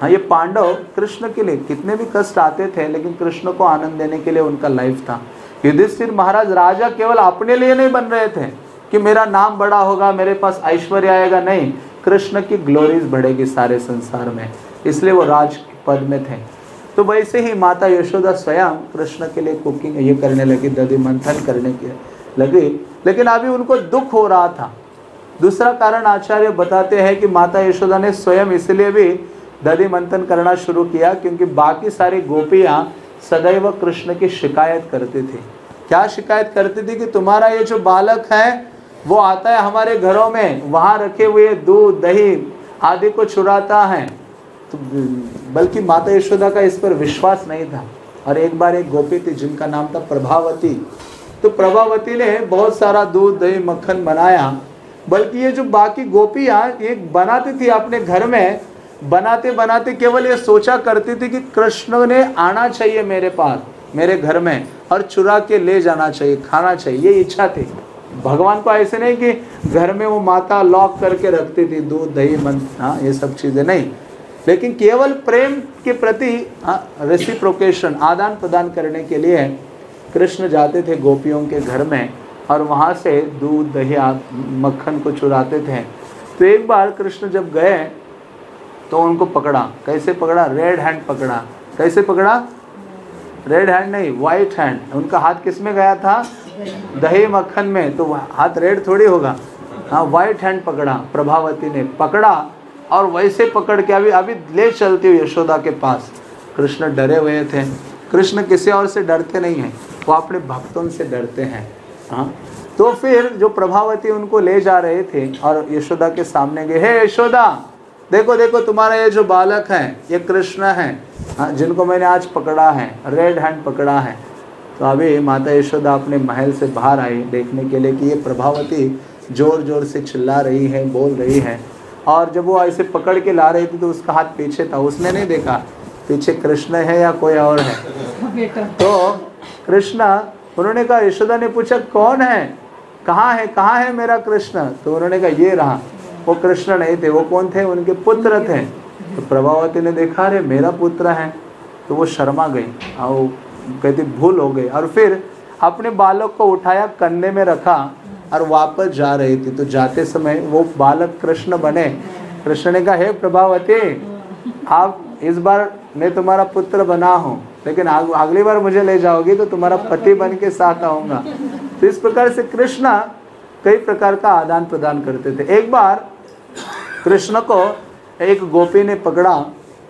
हाँ ये पांडव कृष्ण के लिए कितने भी कष्ट आते थे, लेकिन कृष्ण को आनंद देने के लिए उनका लाइफ था। युधिष्ठिर महाराज, राजा केवल अपने लिए नहीं बन रहे थे कि मेरा नाम बड़ा होगा, मेरे पास ऐश्वर्य आएगा। नहीं, कृष्ण की ग्लोरीज बढ़ेगी सारे संसार में। इसलिए वो राज पद में थे। तो वैसे ही माता यशोदा स्वयं कृष्ण के लिए कुकिंग ये करने लगी, दधि मंथन करने के लगी। लेकिन अभी उनको दुख हो रहा था। दूसरा कारण आचार्य बताते हैं कि माता यशोदा ने स्वयं इसलिए भी दधि मंथन करना शुरू किया क्योंकि बाकी सारी गोपियाँ सदैव कृष्ण की शिकायत करती थी। क्या शिकायत करती थी कि तुम्हारा ये जो बालक है, वो आता है हमारे घरों में, वहाँ रखे हुए दूध, दही आदि को चुराता है। तो बल्कि माता यशोदा का इस पर विश्वास नहीं था। और एक बार एक गोपी थी, जिनका नाम था प्रभावती। तो प्रभावती ने बहुत सारा दूध, दही, मक्खन बनाया। बल्कि ये जो बाकी गोपियाँ, ये बनाती थी अपने घर में, बनाते बनाते केवल ये सोचा करती थी कि कृष्ण ने आना चाहिए मेरे पास, मेरे घर में, और चुरा के ले जाना चाहिए, खाना चाहिए, ये इच्छा थी। भगवान को ऐसे नहीं कि घर में वो माता लॉक करके रखती थी, दूध, दही मन हाँ ये सब चीज़ें नहीं। लेकिन केवल प्रेम के प्रति रेसिप्रोकेशन हाँ, आदान प्रदान करने के लिए कृष्ण जाते थे गोपियों के घर में और वहाँ से दूध दही मक्खन को चुराते थे। तो एक बार कृष्ण जब गए तो उनको पकड़ा। कैसे पकड़ा? रेड हैंड पकड़ा। कैसे पकड़ा? रेड हैंड नहीं वाइट हैंड उनका हाथ किसमें गया था? दही मक्खन में। तो हाथ रेड थोड़ी होगा। हाँ वाइट हैंड पकड़ा प्रभावती ने। पकड़ा और वैसे पकड़ के अभी अभी ले चलती हुई यशोदा के पास। कृष्ण डरे हुए थे। कृष्ण किसी और से डरते नहीं हैं। वो अपने भक्तों से डरते हैं। हाँ? तो फिर जो प्रभावती उनको ले जा रहे थे और यशोदा के सामने गए, हे यशोदा, देखो देखो, तुम्हारा ये जो बालक है, ये कृष्ण है हाँ जिनको मैंने आज पकड़ा है, रेड हैंड पकड़ा है। तो अभी माता यशोदा अपने महल से बाहर आई, देखने के लिए कि ये प्रभावती ज़ोर ज़ोर से चिल्ला रही है, बोल रही है। और जब वो ऐसे पकड़ के ला रही थी तो उसका हाथ पीछे था। उसने नहीं देखा पीछे कृष्ण है या कोई और है? तो कृष्ण उन्होंने कहा यशोदा ने पूछा कौन है? कहाँ है? कहाँ है मेरा कृष्ण? तो उन्होंने कहा ये रहा। वो कृष्ण नहीं थे वो कौन थे? उनके पुत्र थे। तो प्रभावती ने देखा अरे मेरा पुत्र है। तो वो शर्मा गई और कहती भूल हो गई और फिर अपने बालक को उठाया कंधे में रखा और वापस जा रही थी। तो जाते समय वो बालक कृष्ण बने। कृष्ण ने कहा, हे प्रभावती, आप इस बार मैं तुम्हारा पुत्र बना हूँ, लेकिन अगली बार मुझे ले जाओगी तो तुम्हारा पति बन के साथ आऊँगा। तो इस प्रकार से कृष्णा कई प्रकार का आदान प्रदान करते थे। एक बार कृष्ण को एक गोपी ने पकड़ा,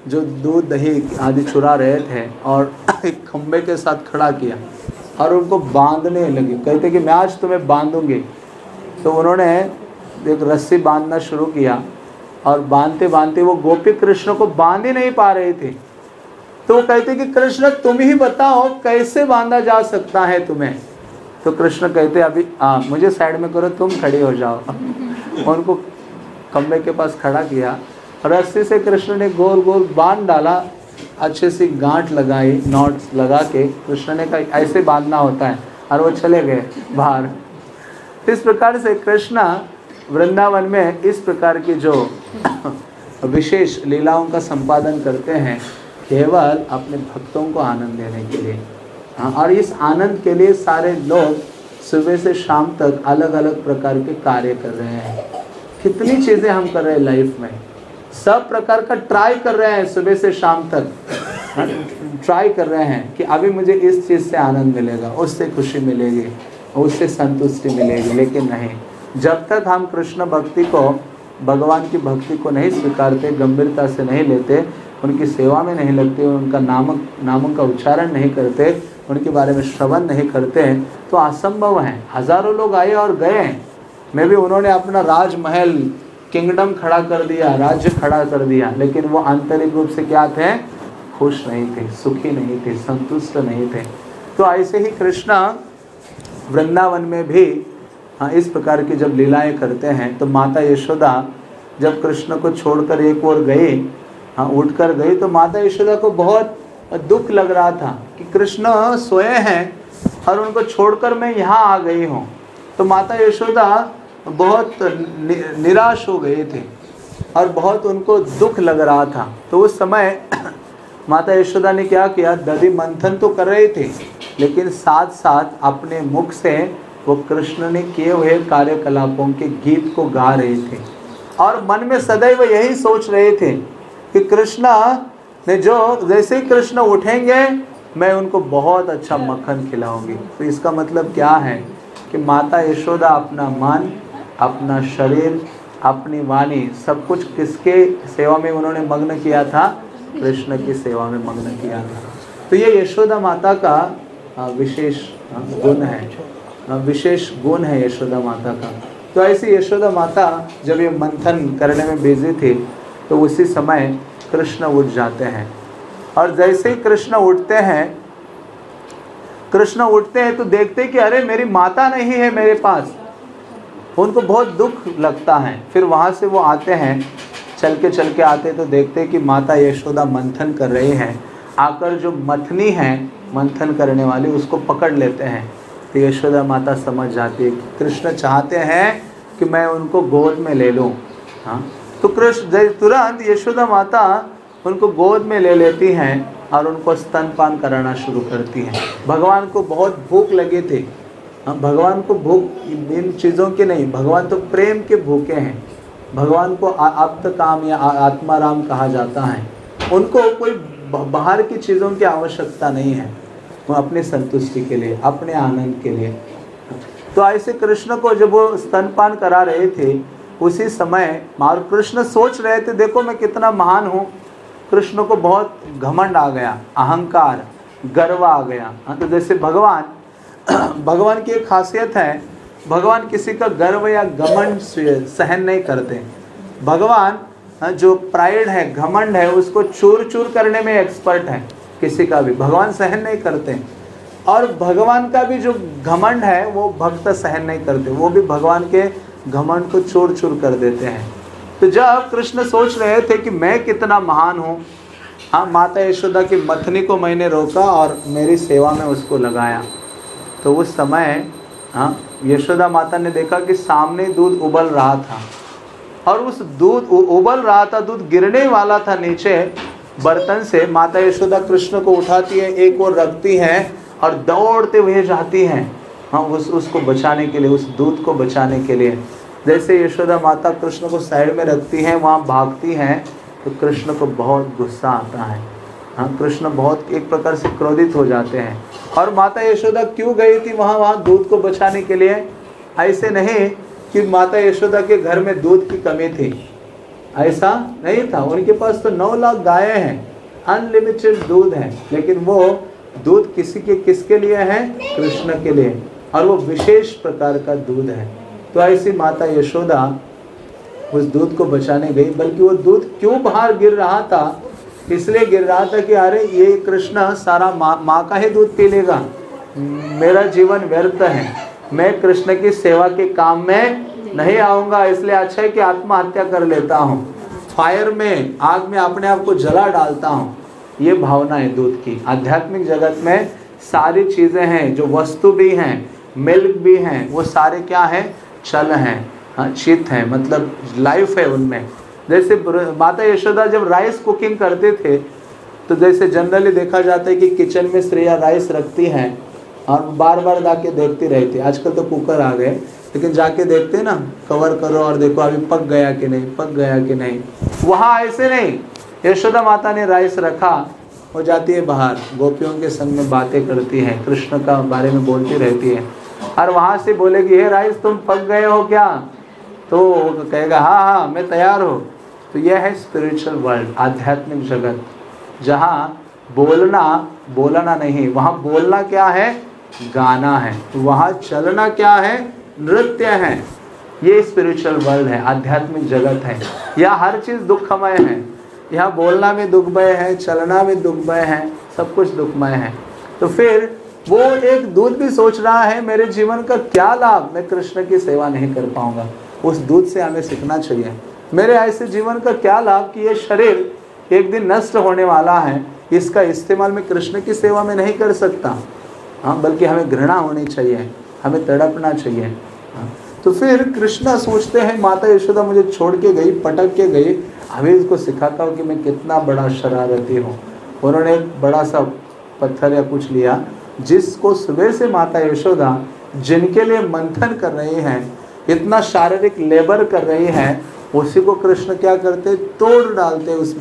जो दूध, दही आदि चुरा रहे थे और एक खम्बे के साथ खड़ा किया। और उनको बांधने लगे। कहते कि मैं आज तुम्हें बांधूँगी। तो उन्होंने एक रस्सी बांधना शुरू किया और बांधते बांधते वो गोपी कृष्ण को बाँध ही नहीं पा रहे थे। तो वो कहते कि कृष्ण, तुम ही बताओ कैसे बांधा जा सकता है तुम्हें? तो कृष्ण कहते, अभी हाँ मुझे साइड में करो, तुम खड़े हो जाओ। उनको खम्बे के पास खड़ा किया। रस्सी से कृष्ण ने गोल गोल बाँध डाला। अच्छे से गांठ लगाई, नॉट्स लगा के कृष्ण ने कहा, ऐसे बांधना होता है। और वो चले गए बाहर। इस प्रकार से कृष्णा वृंदावन में इस प्रकार की जो विशेष लीलाओं का संपादन करते हैं, केवल अपने भक्तों को आनंद देने के लिए। हाँ और इस आनंद के लिए सारे लोग सुबह से शाम तक अलग अलग प्रकार के कार्य कर रहे हैं। कितनी चीज़ें हम कर रहे हैं लाइफ में। सब प्रकार का ट्राई कर रहे हैं सुबह से शाम तक। ट्राई कर रहे हैं कि अभी मुझे इस चीज़ से आनंद मिलेगा, उससे खुशी मिलेगी, उससे संतुष्टि मिलेगी, लेकिन नहीं। जब तक हम कृष्ण भक्ति को, भगवान की भक्ति को नहीं स्वीकारते, गंभीरता से नहीं लेते, उनकी सेवा में नहीं लगते, उनका नाम नामों का उच्चारण नहीं करते, उनके बारे में श्रवण नहीं करते हैं तो असंभव है। हज़ारों लोग आए और गए। मैं भी उन्होंने अपना राजमहल किंगडम खड़ा कर दिया, राज्य खड़ा कर दिया, लेकिन वो आंतरिक रूप से क्या थे? खुश नहीं थे, सुखी नहीं थे, संतुष्ट नहीं थे। तो ऐसे ही कृष्णा वृंदावन में भी हाँ इस प्रकार की जब लीलाएँ करते हैं तो माता यशोदा जब कृष्ण को छोड़कर एक और गई हाँ उठकर गई तो माता यशोदा को बहुत दुख लग रहा था कि कृष्ण सोए हैं और उनको छोड़कर मैं यहाँ आ गई हूँ। तो माता यशोदा बहुत निराश हो गए थे और बहुत उनको दुख लग रहा था। तो उस समय माता यशोदा ने क्या किया, दधि मंथन तो कर रहे थे, लेकिन साथ साथ अपने मुख से वो कृष्ण ने किए हुए कार्यकलापों के गीत को गा रहे थे। और मन में सदैव यही सोच रहे थे कि कृष्णा ने जो, जैसे ही कृष्ण उठेंगे, मैं उनको बहुत अच्छा मक्खन खिलाऊँगी। तो इसका मतलब क्या है कि माता यशोदा अपना मन अपना शरीर, अपनी वाणी, सब कुछ किसके सेवा में उन्होंने मग्न किया था? कृष्ण की सेवा में मग्न किया था। तो ये यशोदा माता का विशेष गुण है। विशेष गुण है यशोदा माता का। तो ऐसी यशोदा माता जब ये मंथन करने में बिज़ी थी तो उसी समय कृष्ण उठ जाते हैं। और जैसे ही कृष्ण उठते हैं, कृष्ण उठते हैं तो देखते कि अरे मेरी माता नहीं है मेरे पास। उनको बहुत दुख लगता है। फिर वहाँ से वो आते हैं चल के चल के आते तो देखते कि माता यशोदा मंथन कर रहे हैं। आकर जो मथनी है, मंथन करने वाली, उसको पकड़ लेते हैं। तो यशोदा माता समझ जाती है कि कृष्ण चाहते हैं कि मैं उनको गोद में ले लूँ। हाँ? तो कृष्ण तुरंत यशोदा माता उनको गोद में ले लेती हैं और उनको स्तनपान कराना शुरू करती हैं। भगवान को बहुत भूख लगी थे। हाँ भगवान को भूख इन चीज़ों के नहीं भगवान तो प्रेम के भूखे हैं। भगवान को आप्त काम या आत्मा राम कहा जाता है। उनको कोई बाहर की चीज़ों की आवश्यकता नहीं है। वो अपने संतुष्टि के लिए अपने आनंद के लिए। तो ऐसे कृष्ण को जब वो स्तनपान करा रहे थे उसी समय मार कृष्ण सोच रहे थे देखो मैं कितना महान हूँ। कृष्ण को बहुत घमंड आ गया अहंकार गर्व आ गया। हाँ, तो जैसे भगवान भगवान की एक खासियत है भगवान किसी का गर्व या घमंड सहन नहीं करते। भगवान हाँ, जो प्राइड है घमंड है उसको चूर चूर करने में एक्सपर्ट है किसी का भी। भगवान सहन नहीं करते। और भगवान का भी जो घमंड है वो भक्त सहन नहीं करते। वो भी भगवान के घमंड को चूर चूर कर देते हैं। तो जब कृष्ण सोच रहे थे कि मैं कितना महान हूँ हाँ माता यशोदा की मथनी को मैंने रोका और मेरी सेवा में उसको लगाया। तो उस समय हाँ यशोदा माता ने देखा कि सामने दूध उबल रहा था। और उस दूध उबल रहा था, दूध गिरने वाला था नीचे बर्तन से। माता यशोदा कृष्ण को उठाती है, एक और रखती हैं और दौड़ते हुए जाती हैं। हाँ उस, उसको बचाने के लिए, उस दूध को बचाने के लिए। जैसे यशोदा माता कृष्ण को साइड में रखती हैं, वहाँ भागती हैं तो कृष्ण को बहुत गुस्सा आता है। हाँ कृष्ण बहुत एक प्रकार से क्रोधित हो जाते हैं। और माता यशोदा क्यों गई थी वहाँ वहाँ दूध को बचाने के लिए? ऐसे नहीं कि माता यशोदा के घर में दूध की कमी थी। ऐसा नहीं था। उनके पास तो नौ लाख गायें हैं अनलिमिटेड दूध है, लेकिन वो दूध किसी के, किसके लिए है? कृष्ण के लिए। और वो विशेष प्रकार का दूध है। तो ऐसी माता यशोदा उस दूध को बचाने गई, बल्कि वो दूध क्यों बाहर गिर रहा था? इसलिए गिर रहा था कि अरे, ये कृष्ण सारा माँ माँ का ही दूध पी लेगा। मेरा जीवन व्यर्थ है। मैं कृष्ण की सेवा के काम में नहीं आऊँगा, इसलिए अच्छा है कि आत्महत्या कर लेता हूँ। फायर में, आग में अपने आप को जला डालता हूँ। ये भावना है दूध की। आध्यात्मिक जगत में सारी चीज़ें हैं, जो वस्तु भी हैं, मिल्क भी हैं, वो सारे क्या हैं? चल हैं। हाँ चित हैं मतलब लाइफ है उनमें। जैसे माता यशोदा जब राइस कुकिंग करते थे तो जैसे जनरली देखा जाता है कि किचन में श्रेया राइस रखती हैं और बार बार जाके देखती रहती है। आजकल तो कुकर आ गए, लेकिन जाके देखते ना कवर करो और देखो अभी पक गया कि नहीं, पक गया कि नहीं। वहाँ ऐसे नहीं, यशोदा माता ने राइस रखा हो जाती है बाहर, गोपियों के संग में बातें करती है, कृष्ण का बारे में बोलती रहती है। और वहाँ से बोलेगी, हे राइस तुम पक गए हो क्या? तो कहेगा हाँ हाँ मैं तैयार हूँ। तो यह है स्पिरिचुअल वर्ल्ड आध्यात्मिक जगत, जहाँ बोलना बोलना नहीं, वहाँ बोलना क्या है? गाना है। वहाँ चलना क्या है? नृत्य है। ये स्पिरिचुअल वर्ल्ड है, आध्यात्मिक जगत है। यह हर चीज़ दुखमय है। यहाँ बोलना भी दुखमय है, चलना भी दुखमय है, सब कुछ दुखमय है। तो फिर वो एक दूध भी सोच रहा है, मेरे जीवन का क्या लाभ? मैं कृष्ण की सेवा नहीं कर पाऊँगा। उस दूध से हमें सीखना चाहिए। मेरे ऐसे जीवन का क्या लाभ कि ये शरीर एक दिन नष्ट होने वाला है? इसका इस्तेमाल मैं कृष्ण की सेवा में नहीं कर सकता। हाँ बल्कि हमें घृणा होनी चाहिए, हमें तड़पना चाहिए। हाँ तो फिर कृष्णा सोचते हैं, माता यशोदा मुझे छोड़ के गई, पटक के गई। अभी इसको सिखाता हूँ कि मैं कितना बड़ा शरारती हूँ। उन्होंने एक बड़ा सा पत्थर या कुछ लिया, जिसको सुबह से माता यशोदा, जिनके लिए मंथन कर रही हैं, इतना शारीरिक लेबर कर रही हैं उसी को कृष्ण क्या करते? तोड़ डालते उस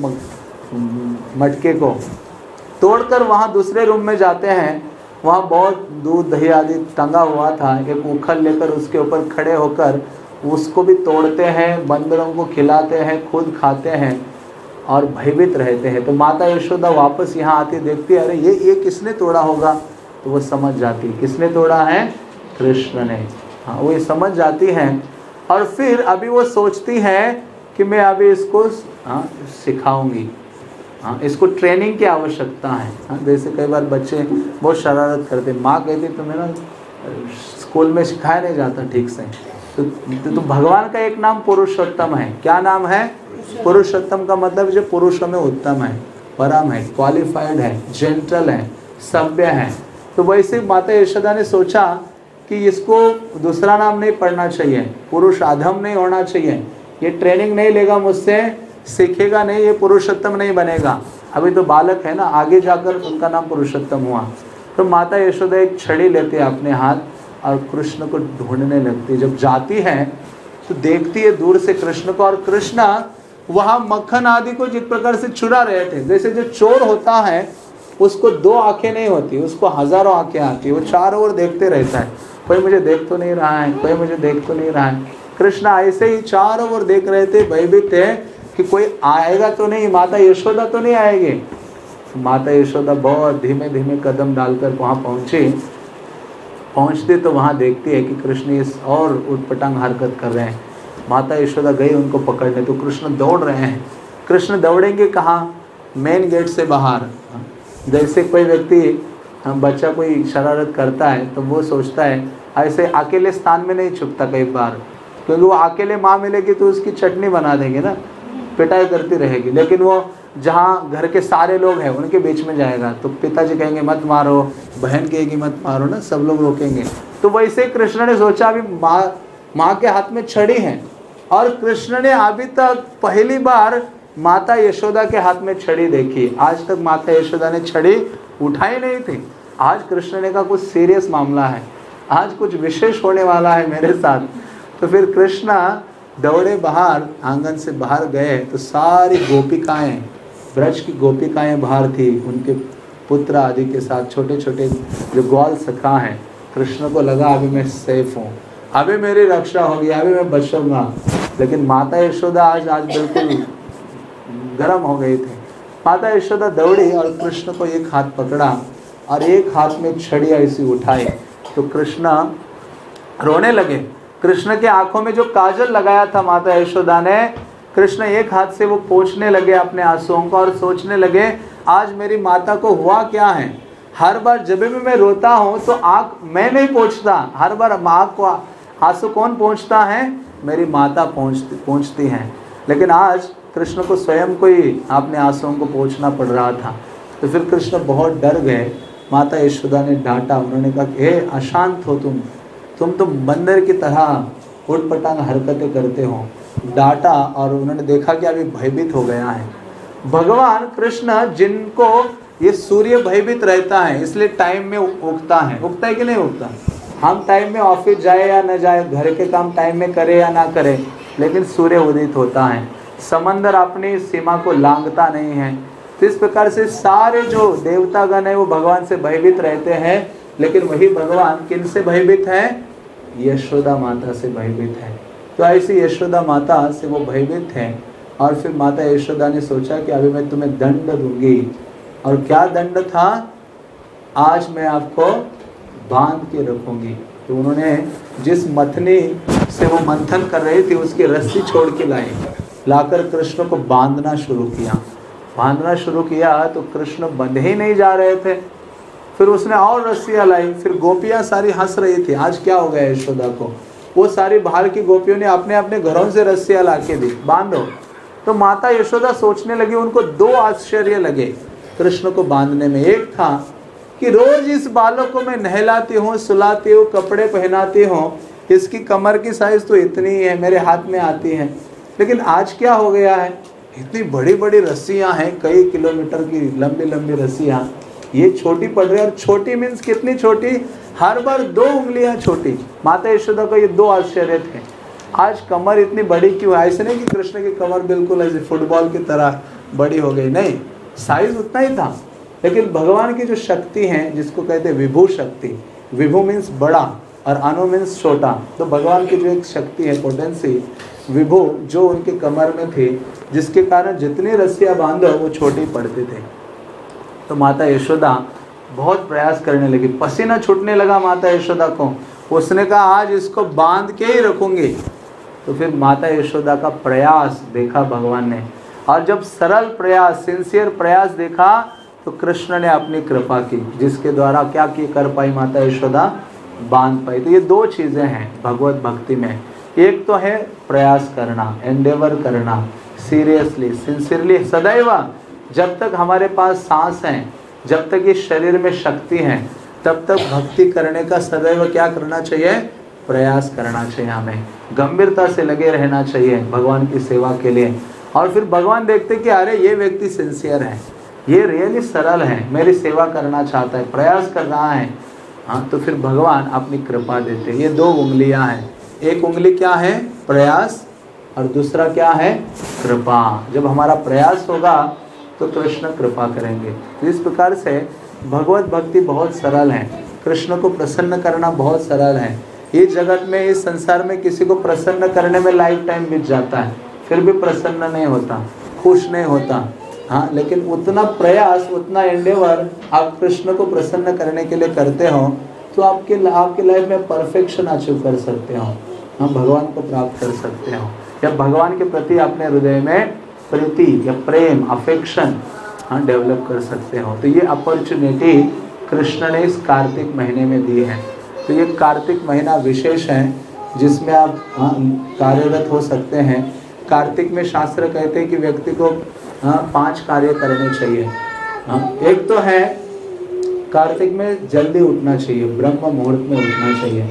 मटके को। तोड़कर वहाँ दूसरे रूम में जाते हैं। वहाँ बहुत दूध, दही आदि टंगा हुआ था। एक उखल लेकर उसके ऊपर खड़े होकर उसको भी तोड़ते हैं, बंदरों को खिलाते हैं, खुद खाते हैं और भयभीत रहते हैं। तो माता यशोदा वापस यहाँ आती, देखती है अरे, ये ये किसने तोड़ा होगा? तो वो समझ जाती, किसने तोड़ा है? कृष्ण ने। हाँ वो ये समझ जाती हैं और फिर अभी वो सोचती है कि मैं अभी इसको हाँ सिखाऊँगी। हाँ इसको ट्रेनिंग की आवश्यकता है। हाँ जैसे कई बार बच्चे बहुत शरारत करते माँ कहती तुम्हें ना स्कूल में सिखाया नहीं जाता ठीक से। तो, तो, तो भगवान का एक नाम पुरुषोत्तम है। क्या नाम है? पुरुषोत्तम का मतलब जो पुरुषों में उत्तम है परम है क्वालिफाइड है जेंटल है सभ्य है। तो वैसे माता यशोदा ने सोचा कि इसको दूसरा नाम नहीं पढ़ना चाहिए, पुरुष आधम नहीं होना चाहिए। ये ट्रेनिंग नहीं लेगा मुझसे, सीखेगा नहीं, ये पुरुषोत्तम नहीं बनेगा। अभी तो बालक है ना, आगे जाकर उनका नाम पुरुषोत्तम हुआ। तो माता यशोदा एक छड़ी लेते हैं अपने हाथ और कृष्ण को ढूँढने लगती जब जाती है तो देखती है दूर से कृष्ण को और कृष्ण वहाँ मक्खन आदि को जिस प्रकार से चुरा रहे थे, जैसे जो चोर होता है, उसको दो आँखें नहीं होती, उसको हज़ारों आँखें आती है, वो चारों ओर देखते रहता है। कोई मुझे देख तो नहीं रहा है, कोई मुझे देख तो नहीं रहा है। कृष्ण ऐसे ही चारों ओर देख रहे थे, भयभीत थे कि कोई आएगा तो नहीं, माता यशोदा तो नहीं आएगी। माता यशोदा बहुत धीमे धीमे कदम डालकर वहाँ पहुँचे। पहुँचते तो वहाँ देखती है कि कृष्ण इस और उठपटांग हरकत कर रहे हैं। माता यशोदा गई उनको पकड़ने तो कृष्ण दौड़ रहे हैं। कृष्ण दौड़ेंगे कहाँ? मेन गेट से बाहर। जैसे कोई व्यक्ति बच्चा कोई शरारत करता है तो वो सोचता है, ऐसे अकेले स्थान में नहीं छुपता कई बार। क्योंकि वो अकेले माँ मिलेगी तो उसकी चटनी बना देंगे ना, पिटाई करती रहेगी। लेकिन वो जहाँ घर के सारे लोग हैं, उनके बीच में जाएगा तो पिताजी कहेंगे, मत मारो, बहन कहेगी, मत मारो ना, सब लोग रोकेंगे। तो वैसे कृष्ण ने सोचा, अभी माँ माँ के हाथ में छड़ी है। और कृष्ण ने अभी तक पहली बार माता यशोदा के हाथ में छड़ी देखी। आज तक माता यशोदा ने छड़ी उठाई नहीं थे। आज कृष्ण ने कहा, कुछ सीरियस मामला है। आज कुछ विशेष होने वाला है मेरे साथ। तो फिर कृष्णा दौड़े बाहर, आँगन से बाहर गए तो सारी गोपिकाएँ, ब्रज की गोपिकाएँ बाहर थी। उनके पुत्र आदि के साथ छोटे छोटे जो ग्वाल सखा हैं, कृष्ण को लगा, अभी मैं सेफ़ हूँ। अभी मेरी रक्षा होगी, अभी मैं बचूँगा। लेकिन माता यशोदा आज आज बिल्कुल गर्म हो गई थी। माता यशोदा दौड़ी और कृष्ण को एक हाथ पकड़ा और एक हाथ में छड़ी ऐसी उठाई। तो कृष्ण रोने लगे। कृष्ण के आँखों में जो काजल लगाया था माता यशोदा ने, कृष्ण एक हाथ से वो पोछने लगे अपने आंसुओं को और सोचने लगे, आज मेरी माता को हुआ क्या है? हर बार जब भी मैं रोता हूँ तो आँख मैं नहीं पहुँचता हर बार माँ को, आँसू कौन पहुँचता है? मेरी माता पहुँचती पहुँचती हैं। लेकिन आज कृष्ण को स्वयं को ही अपने आंसुओं को पहुँचना पड़ रहा था। तो फिर कृष्ण बहुत डर गए। माता यशोदा ने डांटा, उन्होंने कहा हे, अशांत हो तुम। तुम तो बंदर की तरह उठ पटांग हरकतें करते हो। डांटा और उन्होंने देखा कि अभी भयभीत हो गया है। भगवान कृष्ण जिनको ये सूर्य भयभीत रहता है, इसलिए टाइम में उगता है। उगता है कि नहीं उगता? हम टाइम में ऑफ़िस जाए या ना जाए, घर के काम टाइम में करें या ना करें, लेकिन सूर्य उदित होता है। समंदर अपनी सीमा को लांगता नहीं है। तो इस प्रकार से सारे जो देवतागण है, वो भगवान से भयभीत रहते हैं, लेकिन वही भगवान किन से भयभीत है? यशोदा माता से भयभीत है। तो ऐसी यशोदा माता से वो भयभीत है। और फिर माता यशोदा ने सोचा कि अभी मैं तुम्हें दंड दूँगी। और क्या दंड था? आज मैं आपको बाँध के रखूँगी। तो उन्होंने जिस मथनी से वो मंथन कर रही थी, उसकी रस्सी छोड़ के लाई। लाकर कृष्ण को बांधना शुरू किया। बांधना शुरू किया तो कृष्ण बंधे ही नहीं जा रहे थे। फिर उसने और रस्सियाँ लाई फिर गोपियाँ सारी हंस रही थी। आज क्या हो गया यशोदा को? वो सारी बाहर की गोपियों ने अपने अपने घरों से रस्सियाँ ला के दी। बांधो। तो माता यशोदा सोचने लगी, उनको दो आश्चर्य लगे। कृष्ण को बांधने में एक था कि रोज इस बालक को मैं नहलाती हूँ, सुलाती हूँ, कपड़े पहनाती हूँ। इसकी कमर की साइज़ तो इतनी ही है, मेरे हाथ में आती है। लेकिन आज क्या हो गया है? इतनी बड़ी बड़ी रस्सियाँ हैं, कई किलोमीटर की लंबी लंबी रस्सियाँ। ये छोटी पड़ रही है और छोटी मीन्स कितनी छोटी? हर बार दो उंगलियाँ छोटी। माता यशोदा को ये दो आश्चर्य थे। आज कमर इतनी बड़ी क्यों है? ऐसे नहीं कि कृष्ण की कमर बिल्कुल ऐसे फुटबॉल की तरह बड़ी हो गई। नहीं साइज़ उतना ही था। लेकिन भगवान की जो शक्ति है, जिसको कहते हैं विभू शक्ति, विभू मीन्स बड़ा और अनु मीन्स छोटा। तो भगवान की जो एक शक्ति है पोटेंसी विभू, जो उनके कमर में थी, जिसके कारण जितनी रस्सियाँ बांधो, वो छोटी पड़ते थे। तो माता यशोदा बहुत प्रयास करने लगी। पसीना छूटने लगा माता यशोदा को। उसने कहा, आज इसको बाँध के ही रखूँगी। तो फिर माता यशोदा का प्रयास देखा भगवान ने। और जब सरल प्रयास सिंसियर प्रयास देखा तो कृष्ण ने अपनी कृपा की, जिसके द्वारा क्या की कर पाई माता यशोदा? बाँध पाई। तो ये दो चीज़ें हैं भगवत भक्ति में। एक तो है प्रयास करना एंडेवर करना सीरियसली सिंसियरली सदैव। जब तक हमारे पास सांस है, जब तक इस शरीर में शक्ति है, तब तक भक्ति करने का सदैव क्या करना चाहिए? प्रयास करना चाहिए हमें। गंभीरता से लगे रहना चाहिए भगवान की सेवा के लिए। और फिर भगवान देखते कि अरे, ये व्यक्ति सिंसियर है। ये रियली सरल है। मेरी सेवा करना चाहता है, प्रयास कर रहा है। हाँ तो फिर भगवान अपनी कृपा देते ये दो उंगलियाँ हैं। एक उंगली क्या है? प्रयास। और दूसरा क्या है? कृपा। जब हमारा प्रयास होगा तो कृष्ण कृपा करेंगे। तो इस प्रकार से भगवत भक्ति बहुत सरल है। कृष्ण को प्रसन्न करना बहुत सरल है। इस जगत में, इस संसार में किसी को प्रसन्न करने में लाइफ टाइम बीत जाता है। फिर भी प्रसन्न नहीं होता, खुश नहीं होता। हाँ लेकिन उतना प्रयास, उतना एंडेवर आप कृष्ण को प्रसन्न करने के लिए करते हो तो आपके आपके लाइफ में परफेक्शन अचीव कर सकते हो। हाँ भगवान को प्राप्त कर सकते हो। या भगवान के प्रति अपने हृदय में प्रीति या प्रेम अफेक्शन हाँ डेवलप कर सकते हो। तो ये अपॉर्चुनिटी कृष्ण ने इस कार्तिक महीने में दी है। तो ये कार्तिक महीना विशेष है, जिसमें आप हाँ कार्यरत हो सकते हैं। कार्तिक में शास्त्र कहते हैं कि व्यक्ति को हाँ पाँच कार्य करने चाहिए। हाँ एक तो है कार्तिक में जल्दी उठना चाहिए, ब्रह्म मुहूर्त में उठना चाहिए।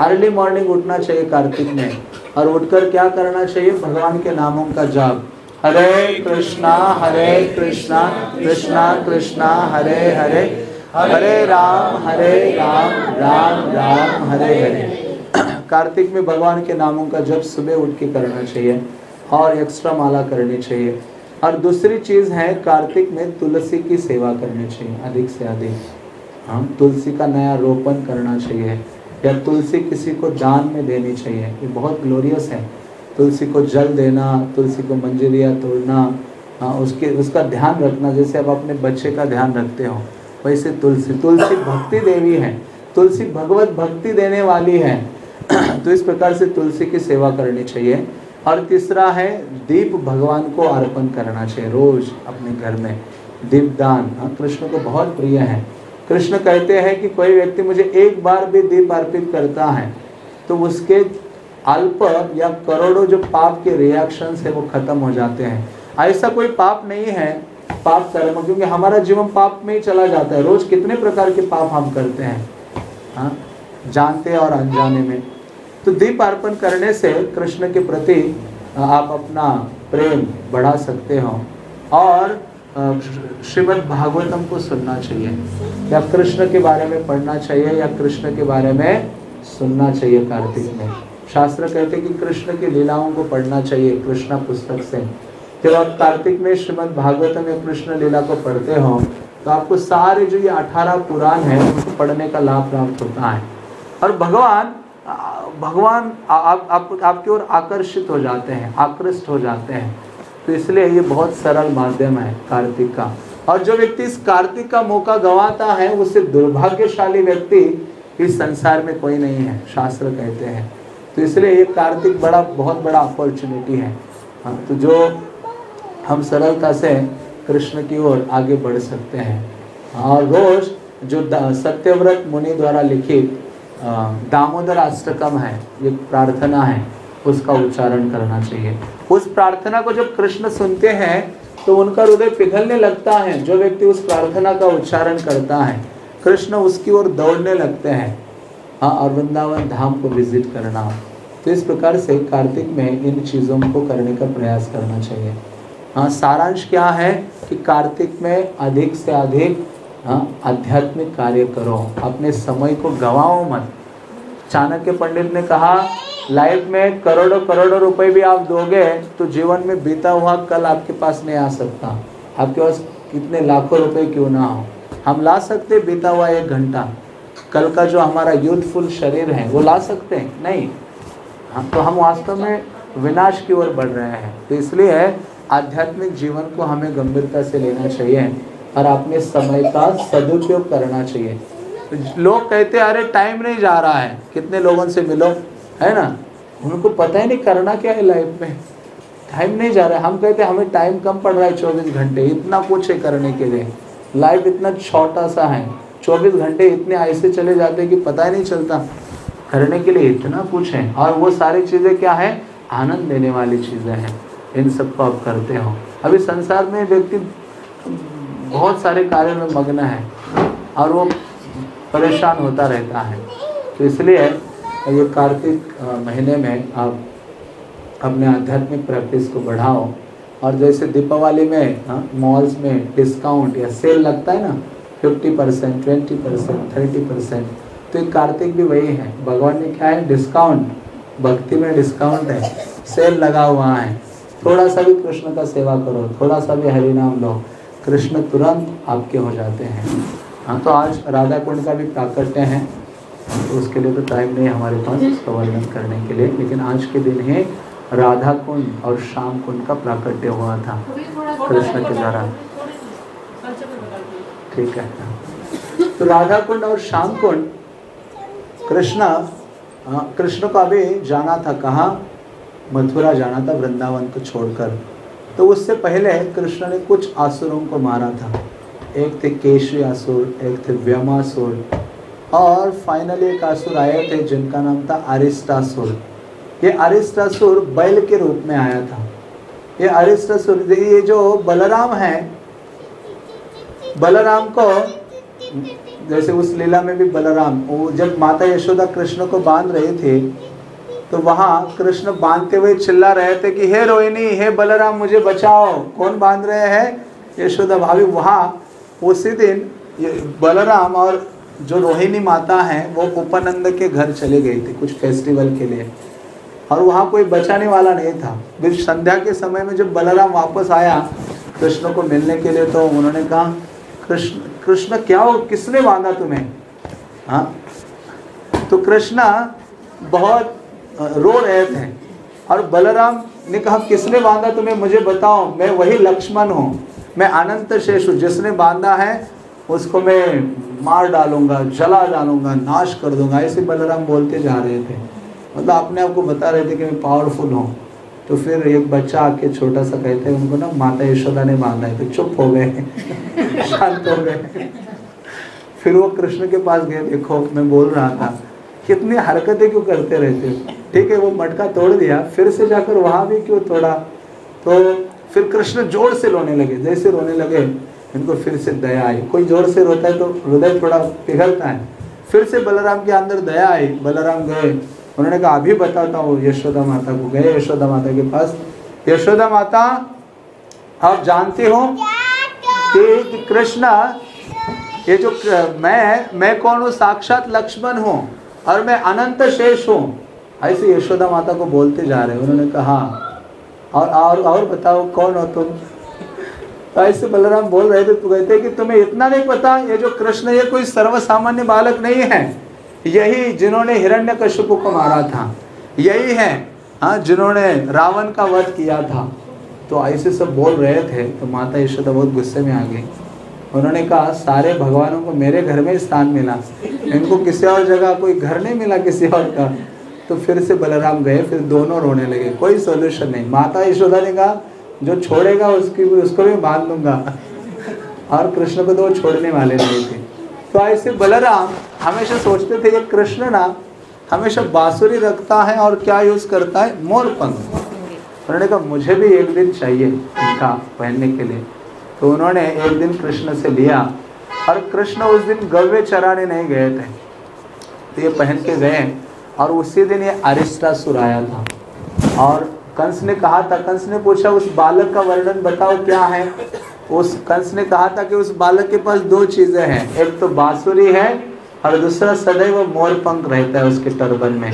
अर्ली मॉर्निंग उठना चाहिए कार्तिक में। और उठकर क्या करना चाहिए? भगवान के नामों का जाप। हरे कृष्णा हरे कृष्णा कृष्णा कृष्णा, हरे हरे। हरे राम हरे राम राम राम, हरे हरे। कार्तिक में भगवान के नामों का जब सुबह उठ के करना चाहिए। और एक्स्ट्रा माला करनी चाहिए। और दूसरी चीज़ है, कार्तिक में तुलसी की सेवा करनी चाहिए, अधिक से अधिक। हम तुलसी का नया रोपण करना चाहिए, या तुलसी किसी को दान में देनी चाहिए, ये बहुत ग्लोरियस है। तुलसी को जल देना, तुलसी को मंजरिया तोड़ना हाँ उसके, उसका ध्यान रखना, जैसे आप अपने बच्चे का ध्यान रखते हो, वैसे तुलसी तुलसी भक्ति देवी है, तुलसी भगवत भक्ति देने वाली है। तो इस प्रकार से तुलसी की सेवा करनी चाहिए। और तीसरा है, दीप भगवान को अर्पण करना चाहिए रोज अपने घर में। दीपदान। हाँ कृष्ण को बहुत प्रिय है। कृष्ण कहते हैं कि कोई व्यक्ति मुझे एक बार भी दीप अर्पित करता है तो उसके अल्प या करोड़ों जो पाप के रिएक्शन है, वो खत्म हो जाते हैं। ऐसा कोई पाप नहीं है, पाप कर्म, क्योंकि हमारा जीवन पाप में ही चला जाता है। रोज कितने प्रकार के पाप हम करते हैं हाँ? जानते और अनजाने में। तो दीप अर्पण करने से कृष्ण के प्रति आप अपना प्रेम बढ़ा सकते हो। और श्रीमद् भागवतम को सुनना चाहिए। या कृष्ण के बारे में पढ़ना चाहिए, या कृष्ण के बारे में सुनना चाहिए कार्तिक में। शास्त्र कहते हैं कि कृष्ण की लीलाओं को पढ़ना चाहिए, कृष्ण पुस्तक से। जब आप कार्तिक में श्रीमद् भागवतम या कृष्ण लीला को पढ़ते हो तो आपको सारे जो ये अठारह पुराण है, उनको पढ़ने का लाभ प्राप्त होता है। और भगवान भगवान आप, आप, आपकी ओर आकर्षित हो जाते हैं आकृष्ट हो जाते हैं। तो इसलिए ये बहुत सरल माध्यम है कार्तिक का। और जो व्यक्ति इस कार्तिक का मौका गंवाता है उससे दुर्भाग्यशाली व्यक्ति इस संसार में कोई नहीं है शास्त्र कहते हैं। तो इसलिए ये कार्तिक बड़ा बहुत बड़ा अपॉर्चुनिटी है। हाँ तो जो हम सरलता से कृष्ण की ओर आगे बढ़ सकते हैं। और रोज जो सत्यव्रत मुनि द्वारा लिखित दामोदर अष्टकम है, ये प्रार्थना है, उसका उच्चारण करना चाहिए। उस प्रार्थना को जब कृष्ण सुनते हैं तो उनका हृदय पिघलने लगता है, जो व्यक्ति उस प्रार्थना का उच्चारण करता है, कृष्ण उसकी ओर दौड़ने लगते हैं। हाँ और वृंदावन धाम को विज़िट करना। तो इस प्रकार से कार्तिक में इन चीज़ों को करने का प्रयास करना चाहिए। हाँ सारांश क्या है कि कार्तिक में अधिक से अधिक हाँ आध्यात्मिक कार्य करो, अपने समय को गवाओ मत। चाणक्य पंडित ने कहा, लाइफ में करोड़ों करोड़ों रुपए भी आप दोगे तो जीवन में बीता हुआ कल आपके पास नहीं आ सकता। आपके पास कितने लाखों रुपए क्यों ना हो हम ला सकते बीता हुआ एक घंटा। कल का जो हमारा यूथफुल शरीर है, वो ला सकते हैं? नहीं। हाँ तो हम वास्तव में विनाश की ओर बढ़ रहे हैं। तो इसलिए आध्यात्मिक जीवन को हमें गंभीरता से लेना चाहिए। और अपने समय का सदुपयोग करना चाहिए। लोग कहते अरे टाइम नहीं जा रहा है। कितने लोगों से मिलो? है ना? उनको पता ही नहीं करना क्या है लाइफ में। टाइम नहीं जा रहा है। हम कहते हमें टाइम कम पड़ रहा है चौबीस घंटे। इतना कुछ है करने के लिए। लाइफ इतना छोटा सा है। चौबीस घंटे इतने ऐसे चले जाते कि पता ही नहीं चलता। करने के लिए इतना कुछ है। और वो सारी चीज़ें क्या है? आनंद देने वाली चीज़ें हैं। इन सबको आप करते हो। अभी संसार में व्यक्ति बहुत सारे कार्यों में मग्न है और वो परेशान होता रहता है। तो इसलिए ये कार्तिक महीने में आप अपने आध्यात्मिक प्रैक्टिस को बढ़ाओ। और जैसे दीपावली में मॉल्स में डिस्काउंट या सेल लगता है ना fifty percent twenty percent thirty percent तो एक कार्तिक भी वही है। भगवान ने क्या है? डिस्काउंट भक्ति में डिस्काउंट है। सेल लगा हुआ है। थोड़ा सा भी कृष्ण का सेवा करो, थोड़ा सा भी हरिनाम लो। कृष्ण तुरंत आपके हो जाते हैं। हाँ तो आज राधा कुंड का भी प्राकट्य है। तो उसके लिए तो टाइम नहीं हमारे पास उसका वर्णन करने के लिए। लेकिन आज के दिन ही राधा कुंड और श्याम कुंड का प्राकट्य हुआ था कृष्ण के द्वारा। ठीक है। तो राधा कुंड और श्याम कुंड, कृष्ण कृष्ण को अभी जाना था कहाँ? मथुरा जाना था वृंदावन को छोड़कर। तो उससे पहले कृष्ण ने कुछ आसुरों को मारा था। एक थे केशरी आसुर, एक थे व्यमासुर और फाइनली एक आसुर आए थे जिनका नाम था अरिस्टासुर ये अरिस्टासुर बैल के रूप में आया था। ये अरिस्टासुर ये जो बलराम है, बलराम को, जैसे उस लीला में भी बलराम, वो जब माता यशोदा कृष्ण को बाँध रहे थे तो वहाँ कृष्ण बांधते हुए चिल्ला रहे थे कि, हे रोहिणी, हे बलराम, मुझे बचाओ। कौन बाँध रहे हैं? यशोदा भाभी। वहाँ उसी दिन बलराम और जो रोहिणी माता हैं, वो उपनंद के घर चले गई थी कुछ फेस्टिवल के लिए। और वहाँ कोई बचाने वाला नहीं था। फिर संध्या के समय में जब बलराम वापस आया कृष्ण को मिलने के लिए तो उन्होंने कहा, कृष्ण कृष्ण, क्या हो? किसने बांधा तुम्हें? हाँ? तो कृष्णा बहुत रो रहे थे। और बलराम ने कहा, किसने बांधा तुम्हें? मुझे बताओ, मैं वही लक्ष्मण हूँ। मैं अनंत शेष हूँ। जिसने बांधा है, उसको मैं मार डालूँगा, जला डालूँगा, नाश कर दूँगा। ऐसे बलराम बोलते जा रहे थे। मतलब अपने आप को बता रहे थे कि मैं पावरफुल हूँ। तो फिर एक बच्चा आके छोटा सा कहते हैं, उनको ना माता यशोदा ने बांधा है तो चुप हो गए। शांत हो गए। फिर वो कृष्ण के पास गए। देखो, मैं बोल रहा था कितनी हरकतें क्यों करते रहते हो? ठीक है, वो मटका तोड़ दिया, फिर से जाकर वहाँ भी क्यों तोड़ा? तो फिर कृष्ण ज़ोर से रोने लगे। जैसे रोने लगे, इनको फिर से दया आई। कोई ज़ोर से रोता है तो हृदय थोड़ा पिघलता है। फिर से बलराम के अंदर दया आई। बलराम गए। उन्होंने कहा, अभी बताता हूँ, यशोदा माता को गए। यशोदा माता के पास, यशोदा माता, आप जानते हो कि कृष्ण, ये जो मैं मैं कौन हूँ? साक्षात लक्ष्मण हूँ। और मैं अनंत शेष हूँ। ऐसे यशोदा माता को बोलते जा रहे उन्होंने कहा, और और और बताओ, कौन हो तुम? तो ऐसे बलराम बोल रहे थे तो कहते कि तुम्हें इतना नहीं पता, ये जो कृष्ण, ये कोई सर्वसामान्य बालक नहीं है। यही जिन्होंने हिरण्य को मारा था। यही है हाँ जिन्होंने रावण का वध किया था। तो ऐसे सब बोल रहे थे तो माता यशोदा बहुत गुस्से में आ गई। उन्होंने कहा, सारे भगवानों को मेरे घर में स्थान मिला। इनको किसी और जगह कोई घर नहीं मिला किसी और का। तो फिर से बलराम गए, फिर दोनों रोने लगे। कोई सोल्यूशन नहीं। माता यशोदा ने कहा, जो छोड़ेगा उसकी, उसको भी बाँध दूँगा। और कृष्ण को तो वो छोड़ने वाले नहीं थे। तो ऐसे बलराम हमेशा सोचते थे, ये कृष्ण ना हमेशा बांसुरी रखता है और क्या यूज़ करता है? मोर पंख। उन्होंने कहा, मुझे भी एक दिन चाहिए इनका पहनने के लिए। तो उन्होंने एक दिन कृष्ण से लिया, और कृष्ण उस दिन गव्य चराने नहीं गए थे। तो ये पहन के गए, और उसी दिन ये अरिष्टासुर आया था। और कंस ने कहा था, कंस ने पूछा, उस बालक का वर्णन बताओ, क्या है? उस कंस ने कहा था कि उस बालक के पास दो चीज़ें हैं। एक तो बांसुरी है, और दूसरा सदैव मोर पंख रहता है उसके टर्बन में।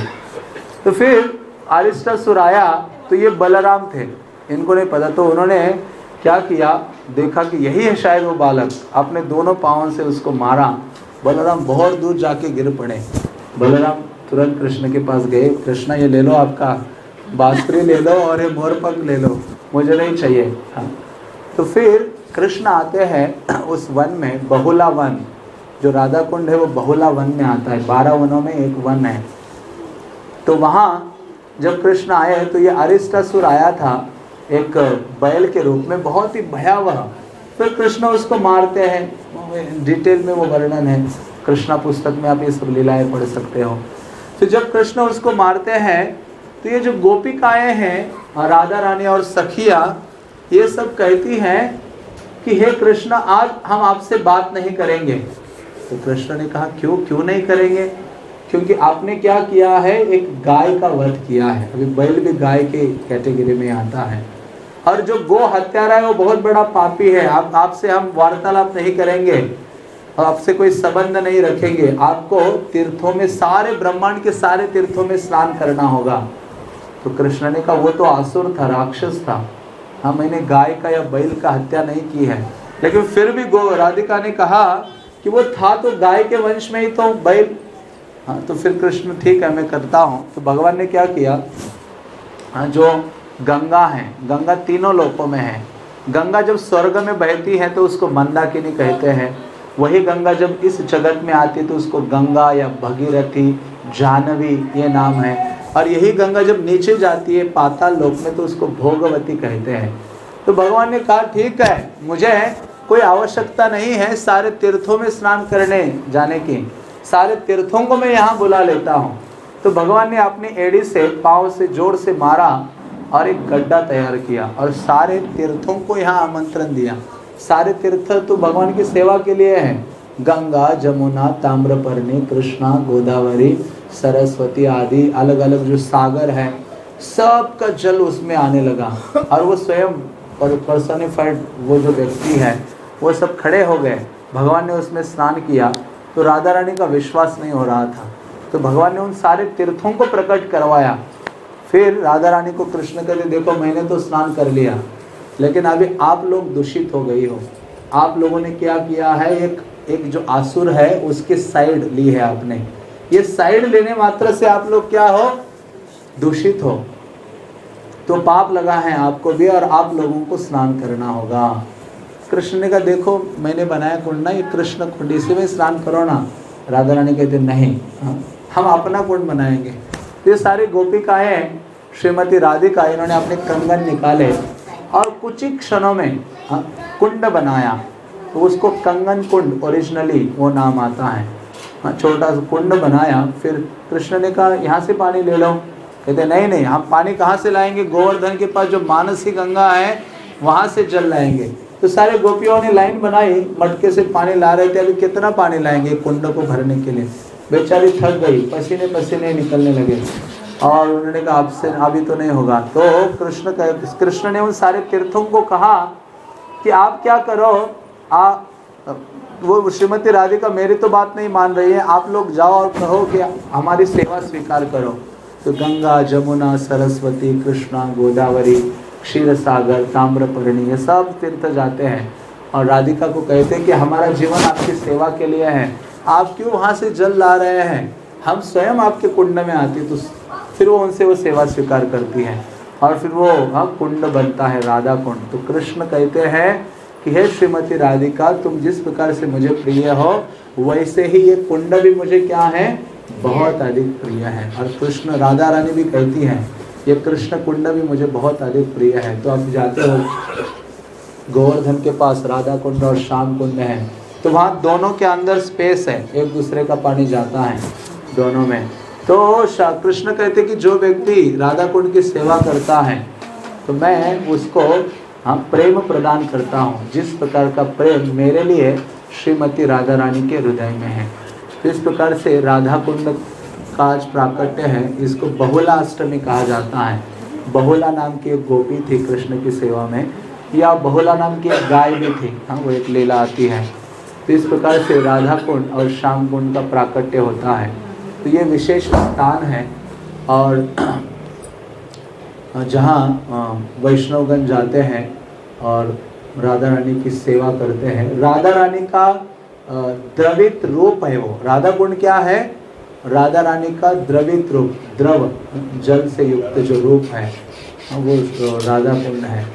तो फिर अरिष्टासुर आया तो ये बलराम थे। इनको नहीं पता तो उन्होंने क्या किया देखा कि यही है शायद वो बालक। अपने दोनों पावों से उसको मारा। बलराम बहुत दूर जाके गिर पड़े। बलराम तुरंत कृष्ण के पास गए। कृष्ण, ये ले लो आपका बांसुरी ले लो और ये मोरपंख ले लो। मुझे नहीं चाहिए। हाँ। तो फिर कृष्ण आते हैं उस वन में, बहुला वन। जो राधा कुंड है, वो बहुला वन में आता है। बारह वनों में एक वन है। तो वहाँ जब कृष्ण आए हैं तो ये अरिष्टासुर आया था। एक बैल के रूप में बहुत ही भयावह। फिर कृष्ण उसको मारते हैं। डिटेल में वो वर्णन है। कृष्णा पुस्तक में आप ये सब लीलाएँ पढ़ सकते हो। तो जब कृष्ण उसको मारते हैं तो ये जो गोपिकाएँ हैं, राधा रानी और सखिया, ये सब कहती हैं कि, हे कृष्ण, आज हम आपसे बात नहीं करेंगे। तो कृष्ण ने कहा, क्यों क्यों नहीं करेंगे? क्योंकि आपने क्या किया है? एक गाय का वध किया है। अभी बैल भी गाय के कैटेगरी में आता है। और जो गो हत्यारा है, वो बहुत बड़ा पापी है। आप, आपसे हम वार्तालाप नहीं करेंगे। आपसे कोई संबंध नहीं रखेंगे। आपको तीर्थों में सारे ब्रह्मांड के सारे तीर्थों में स्नान करना होगा। तो कृष्ण ने कहा, वो तो आसुर था, राक्षस था। हाँ मैंने गाय का या बैल का हत्या नहीं की है। लेकिन फिर भी गो, राधिका ने कहा कि वो था तो गाय के वंश में ही तो बैल। हाँ तो फिर कृष्ण, ठीक है, मैं करता हूँ। तो भगवान ने क्या किया? हाँ जो गंगा है। गंगा तीनों लोकों में है। गंगा जब स्वर्ग में बहती है तो उसको मंदाकिनी कहते हैं। वही गंगा जब इस जगत में आती है तो उसको गंगा या भगीरथी, जानवी ये नाम है। और यही गंगा जब नीचे जाती है पाताल लोक में तो उसको भोगवती कहते हैं। तो भगवान ने कहा, ठीक है, मुझे कोई आवश्यकता नहीं है सारे तीर्थों में स्नान करने जाने की। सारे तीर्थों को मैं यहाँ बुला लेता हूँ। तो भगवान ने अपनी एड़ी से, पाँव से ज़ोर से मारा। और एक गड्ढा तैयार किया और सारे तीर्थों को यहाँ आमंत्रण दिया। सारे तीर्थ तो भगवान की सेवा के लिए हैं। गंगा, जमुना, ताम्रपर्णी, कृष्णा, गोदावरी, सरस्वती आदि अलग अलग जो सागर है, सबका जल उसमें आने लगा। और वो स्वयं और पर्सनिफाइड वो जो व्यक्ति है, वो सब खड़े हो गए। भगवान ने उसमें स्नान किया तो राधा रानी का विश्वास नहीं हो रहा था। तो भगवान ने उन सारे तीर्थों को प्रकट करवाया। फिर राधा रानी को कृष्ण कहते देखो मैंने तो स्नान कर लिया लेकिन अभी आप लोग दूषित हो गई हो। आप लोगों ने क्या किया है एक एक जो आसुर है उसके साइड ली है आपने। ये साइड लेने मात्र से आप लोग क्या हो? दूषित हो। तो पाप लगा है आपको भी और आप लोगों को स्नान करना होगा। कृष्ण ने कहा देखो मैंने बनाया कुंड ना ये कृष्ण कुंड इसी में स्नान करो ना। राधा रानी कहते नहीं हाँ, हम अपना कुंड बनाएँगे। तो ये सारी गोपिकाएँ श्रीमती राधिका इन्होंने अपने कंगन निकाले और कुछ ही क्षणों में हाँ, कुंड बनाया। तो उसको कंगन कुंड ओरिजिनली वो नाम आता है। हाँ छोटा सा कुंड बनाया। फिर कृष्ण ने कहा यहाँ से पानी ले लो। कहते नहीं नहीं हम पानी कहाँ से लाएँगे? गोवर्धन के पास जो मानसी गंगा है वहाँ से जल लाएँगे। तो सारे गोपियों ने लाइन बनाई मटके से पानी ला रहे थे। अभी कितना पानी लाएँगे कुंड को भरने के लिए? बेचारी थक गई पसीने पसीने निकलने लगे। और उन्होंने कहा आपसे अभी तो नहीं होगा। तो कृष्ण कृष्ण ने उन सारे तीर्थों को कहा कि आप क्या करो आ वो श्रीमती राधिका मेरी तो बात नहीं मान रही है, आप लोग जाओ और कहो कि हमारी सेवा स्वीकार करो। तो गंगा, जमुना, सरस्वती, कृष्णा, गोदावरी क्षीर सागर ताम्रपर्णी, ये सब तीर्थ जाते हैं। और राधिका को कहते हैं कि हमारा जीवन आपकी सेवा के लिए है। आप क्यों वहाँ से जल ला रहे हैं? हम स्वयं आपके कुंड में आते तो फिर वो उनसे वो सेवा स्वीकार करती है। और फिर वो हाँ कुंड बनता है, राधा कुंड। तो कृष्ण कहते हैं कि, हे श्रीमती राधिका, तुम जिस प्रकार से मुझे प्रिय हो, वैसे ही ये कुंड भी मुझे क्या है? बहुत अधिक प्रिय है। और कृष्ण, राधा रानी भी कहती हैं, ये कृष्ण कुंड भी मुझे बहुत अधिक प्रिय है। तो आप जाते हो गोवर्धन के पास, राधा कुंड और श्याम कुंड है। तो वहाँ दोनों के अंदर स्पेस है। एक दूसरे का पानी जाता है दोनों में। तो कृष्ण कहते कि जो व्यक्ति राधा कुंड की सेवा करता है तो मैं उसको हाँ प्रेम प्रदान करता हूँ। जिस प्रकार का प्रेम मेरे लिए श्रीमती राधा रानी के हृदय में है। तो इस प्रकार से राधा कुंड का आज प्राकट्य है। इसको बहुला अष्टमी कहा जाता है। बहुला नाम की एक गोपी थी कृष्ण की सेवा में। या बहुला नाम की एक गाय भी थी। हाँ वो एक लीला आती है। तो इस प्रकार से राधा कुंड और श्याम कुंड का प्राकट्य होता है। तो ये विशेष स्थान है और जहाँ वैष्णवगण जाते हैं और राधा रानी की सेवा करते हैं। राधा रानी का द्रवित रूप है वो। राधा कुंड क्या है? राधा रानी का द्रवित रूप, द्रव, जल से युक्त जो रूप है, वो राधा कुंड है।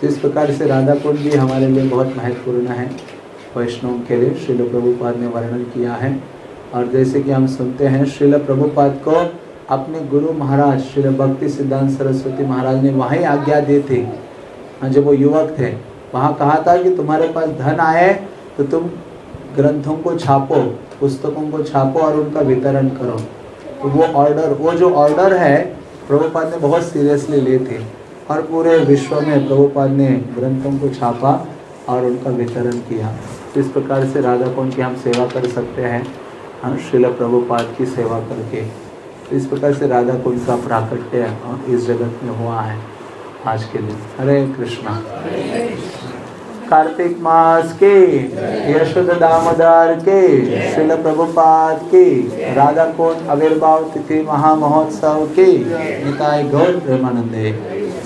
तो इस प्रकार से राधा कुंड भी हमारे लिए बहुत महत्वपूर्ण है। वैष्णव के लिए श्रील प्रभुपाद ने वर्णन किया है। और जैसे कि हम सुनते हैं श्रील प्रभुपाद को अपने गुरु महाराज श्री भक्ति सिद्धांत सरस्वती महाराज ने वहीं आज्ञा दी थी। हाँ, जब वो युवक थे। वहाँ कहा था कि तुम्हारे पास धन आए तो तुम ग्रंथों को छापो पुस्तकों को छापो और उनका वितरण करो। तो वो ऑर्डर वो जो ऑर्डर है प्रभुपाद ने बहुत सीरियसली ली थी। और पूरे विश्व में प्रभुपाद ने ग्रंथों को छापा और उनका वितरण किया। इस प्रकार से राधा कुंड की हम सेवा कर सकते हैं। हम श्रील प्रभुपाद की सेवा करके। तो इस प्रकार से राधा का प्राकट्य इस जगत में हुआ है आज के दिन। हरे कृष्णा। कार्तिक मास के, यशोद दामोदर के, शिल प्रभुपाद के, राधा कुंड आविर्भाव तिथि महामहोत्सव के निताय गौर प्रेमानंदे।